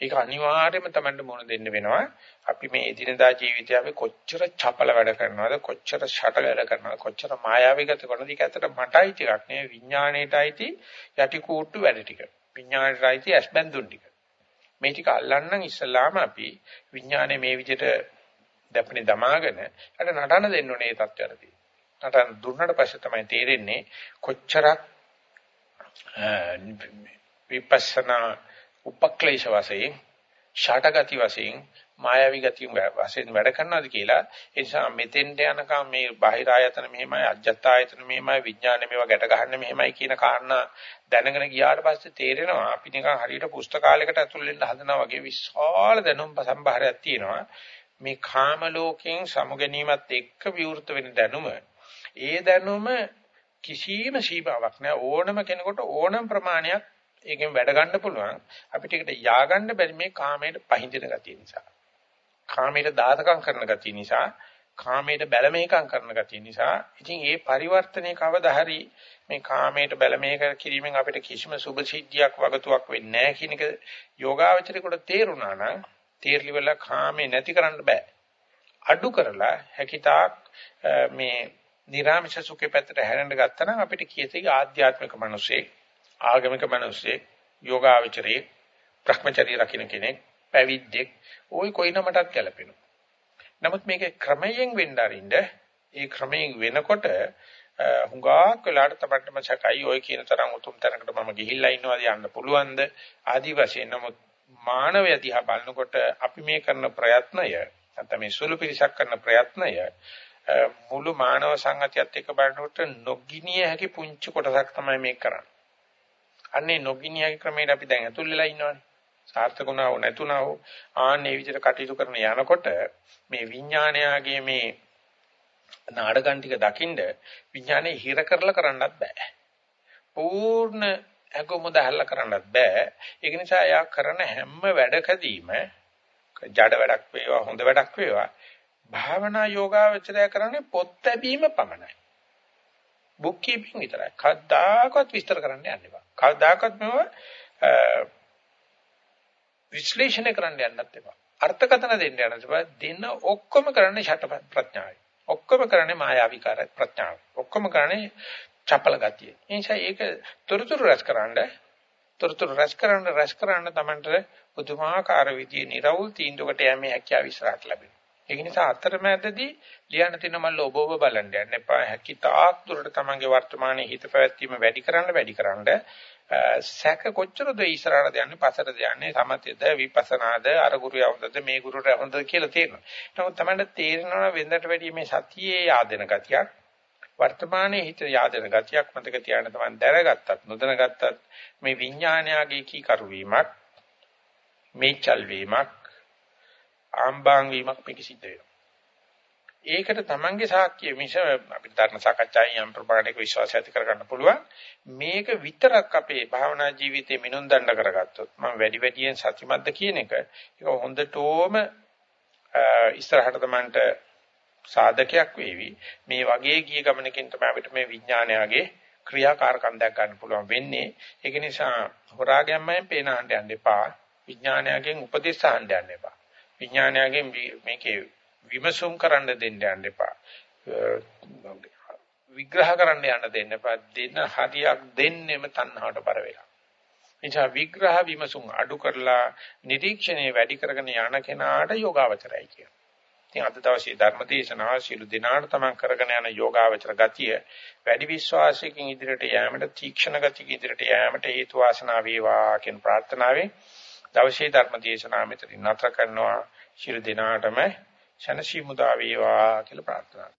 ඒක අනිවාර්යයෙන්ම Tamanට මොන දෙන්න වෙනවා. අපි මේ එදිනදා ජීවිතය අපි කොච්චර චපල වැඩ කරනවද, කොච්චර ෂට වැඩ කරනවද, කොච්චර මායාවිගත කරනවද ඒක ඇත්තට මටයි ටිකක් නේ විඥාණයටයි යටි කූට්ටු වැඩ ටික. විඥාණයටයි ඇස්බැඳුන් ටික. මේ ටික අල්ලන්නම් ඉස්සලාම අපි විඥානේ මේ විදිහට දැපනේ දමාගෙන අර නටන දෙන්න ඕනේ ඒ තත්ත්වයටදී. නටන දුන්නට පස්සේ තමයි තේරෙන්නේ කොච්චරක් විපස්සනා උපක්ලේශ වශයෙන් ෂටගති වශයෙන් මායාවී ගති වශයෙන් වැඩ කරනවාද කියලා. ඒ නිසා මෙතෙන්ට යනකම් මේ බාහිර ආයතන මෙහෙමයි අජත්ත ආයතන මෙහෙමයි විඥාන මේවා ගැට ගන්න මෙහෙමයි කියන කාරණා දැනගෙන ගියාට පස්සේ තේරෙනවා අපි නිකන් හරියට පුස්තකාලයකට ඇතුල් වෙන්න හදනවා වගේ විශාල දැනුම් සම්භාරයක් තියෙනවා. මේ කාම ලෝකයෙන් සමුගැනීමත් එක්ක විවෘත වෙන දැනුම. ඒ දැනුම කිසිම සීමාවක් නැහැ ඕනම කෙනෙකුට ඕනම ප්‍රමාණයක් ඒකෙන් වැඩ ගන්න පුළුවන්. අපිට ඒකට ය아가න්න බැරි මේ කාමයට පහඳින ගතිය නිසා. කාමයට දාතකම් කරන ගතිය නිසා, කාමයට බැලමේකම් කරන ගතිය නිසා. ඉතින් ඒ පරිවර්තනයේ කවදා හරි මේ කාමයට බැලමේක කිරීමෙන් අපිට කිසිම සුභ සිද්ධියක් වගතුවක් වෙන්නේ නැහැ කියන එක යෝගාවචරේකට තේරුණා නම් තේරලි වෙලා කාමේ නැති කරන්න බෑ. අඩු කරලා හැකිතාක් මේ නිර්ාමිෂ සුඛේ පැත්තට හැරෙන්න ගත්තා නම් අපිට කීයතේ ආධ්‍යාත්මික මිනිස්සේ ආගමික මිනිස්සේ යෝගාවචරයේ භ්‍රමචර්ය රකින්න කෙනෙක් පැවිද්දෙක් ওই කොයිනමටත් ගැලපෙනවා. නමුත් මේකේ ක්‍රමයෙන් වෙන්න අරින්න ඒ ක්‍රමයෙන් වෙනකොට හුඟක් වෙලාට තමන්ටම සැකයි ඔය කියන තරම් උතුම් තැනකට මම ගිහිල්ලා ඉන්නවාද යන්න පුළුවන්ද ආදි වශයෙන් නමුත් මානවය දිහා බලනකොට අපි මේ කරන ප්‍රයත්නය නැත්නම් මේ සුළු පිරිසක් කරන ප්‍රයත්නය මුළු මානව සංගතියත් එක්ක බලනකොට නොගිනිය හැකි පුංචි කොටසක් තමයි මේක කරන්නේ. අන්නේ නොගිනිය හැකි ක්‍රමයට අපි දැන් ඇතුල් වෙලා ඉන්නවනේ. සාර්ථකුණාව නැතුණාව ආන්නේ විදිහට කටයුතු කරන යනකොට මේ විඥානයාගේ මේ නාඩගම් ටික දකින්ද විඥානේ හිර කරලා කරන්නත් බෑ. පූර්ණ අගොමුද හැල්ලා කරන්නත් බෑ. ඒක නිසා එයා කරන හැම වැඩකදීම ජඩ වැඩක් වේවා හොඳ වැඩක් වේවා භාවනා යෝගාවචරය කරන්නේ පොත් ලැබීම පමණයි. බුක් කීපින් විතරයි. කවදාකවත් විස්තර කරන්න යන්න එපා. කවදාකවත් මේව විශ්ලේෂණය කරන්න යන්නත් එපා. අර්ථකථන දෙන්න යන්නත් එපා. දෙන්න ඔක්කොම කරන්නේ ෂට ප්‍රඥාවයි. ඔක්කොම කරන්නේ මායාවිකාර ප්‍රඥාව. ඔක්කොම කරන්නේ චපල ගතිය. ඒ නිසා ඒක තොරතුරු රැස්කරනද තොරතුරු රැස්කරන රැස්කරන තමන්ට පුදුමාකාර විදිහේ නිර්වුල් තීන්දුවකට යෑමේ හැකියාව ඉස්සරහට ලැබෙනවා. ඒක නිසා අතරමැදදී ලියන්න තියෙන මල්ල ඔබ ඔබ බලන්න යන්න එපා. හැකිතාක් දුරට තමන්ගේ වර්තමානයේ හිත පැවැත්වීම වැඩි කරන්න වැඩි කරන්න සැක කොච්චරද ඉස්සරහට යන්නේ පස්සට යන්නේ සමතේද විපස්සනාද අර ගුරු යවුනද මේ ගුරුට යවුනද කියලා තේරෙනවා. නමුත් තමයි තේරෙනවා වෙනදට වැඩිය මේ සතියේ yaadena ගතියක් වර්තමානයේ හිත yaadena ගතියක් මතක තියාගෙන තමයි දැනගත්තත් නොදැනගත්තත් මේ විඥානයගේ කීකරු වීමක් මේචල් වීමක් ආම්බාන් වීමක් මේක සිද්ධ වෙනවා. ඒකට තමන්ගේ සාක්කිය මිස අපිට ධර්ම සාකච්ඡාවෙන් යම් ප්‍රමාණයක විශ්වාසය ඇති කරගන්න පුළුවන්. මේක විතරක් අපේ භාවනා ජීවිතේ මිනුම් දණ්ඩ කරගත්තොත් මම වැඩි වැඩියෙන් සතිමත්ද කියන එක ඒක හොඳටම ඉස්සරහට තමන්ට සාධකයක් වේවි. මේ වගේ ගිය ගමනකින් තමයි අපිට මේ විඥානයගේ ක්‍රියාකාරකම් දැක් ගන්න පුළුවන් වෙන්නේ. ඒක නිසා හොරාගැම්මෙන් පේන අහන්න යන්න එපා. විඥානයගෙන් උපදේශ අහන්න යන්න එපා. විඥානයගෙන් මේකේ විමසුම් කරන්න දෙන්න යන්න එපා. විග්‍රහ කරන්න යන්න දෙන්න එපා. දෙන හරියක් දෙන්නෙම තණ්හාවට බර වෙලා. එනිසා විග්‍රහ විමසුම් අඩු කරලා නිරීක්ෂණය වැඩි කරගෙන යන කෙනාට යෝගාවචරයි කියනවා. ඉතින් අද දවසේ ධර්ම දේශනාව සිළු දිනාට තමන් කරගෙන යන යෝගාවචර ගතිය වැඩි විශ්වාසයකින් ඉදිරියට යෑමට තීක්ෂණ ගතියකින් ඉදිරියට යෑමට හේතු වාසනා වේවා කියන ප්‍රාර්ථනාවෙන් දවසේ ධර්ම දේශනාව මෙතනින් නතර කරනවා. ශිරු දිනාටම ශනසි මුදා වේවා කියලා ප්‍රාර්ථනා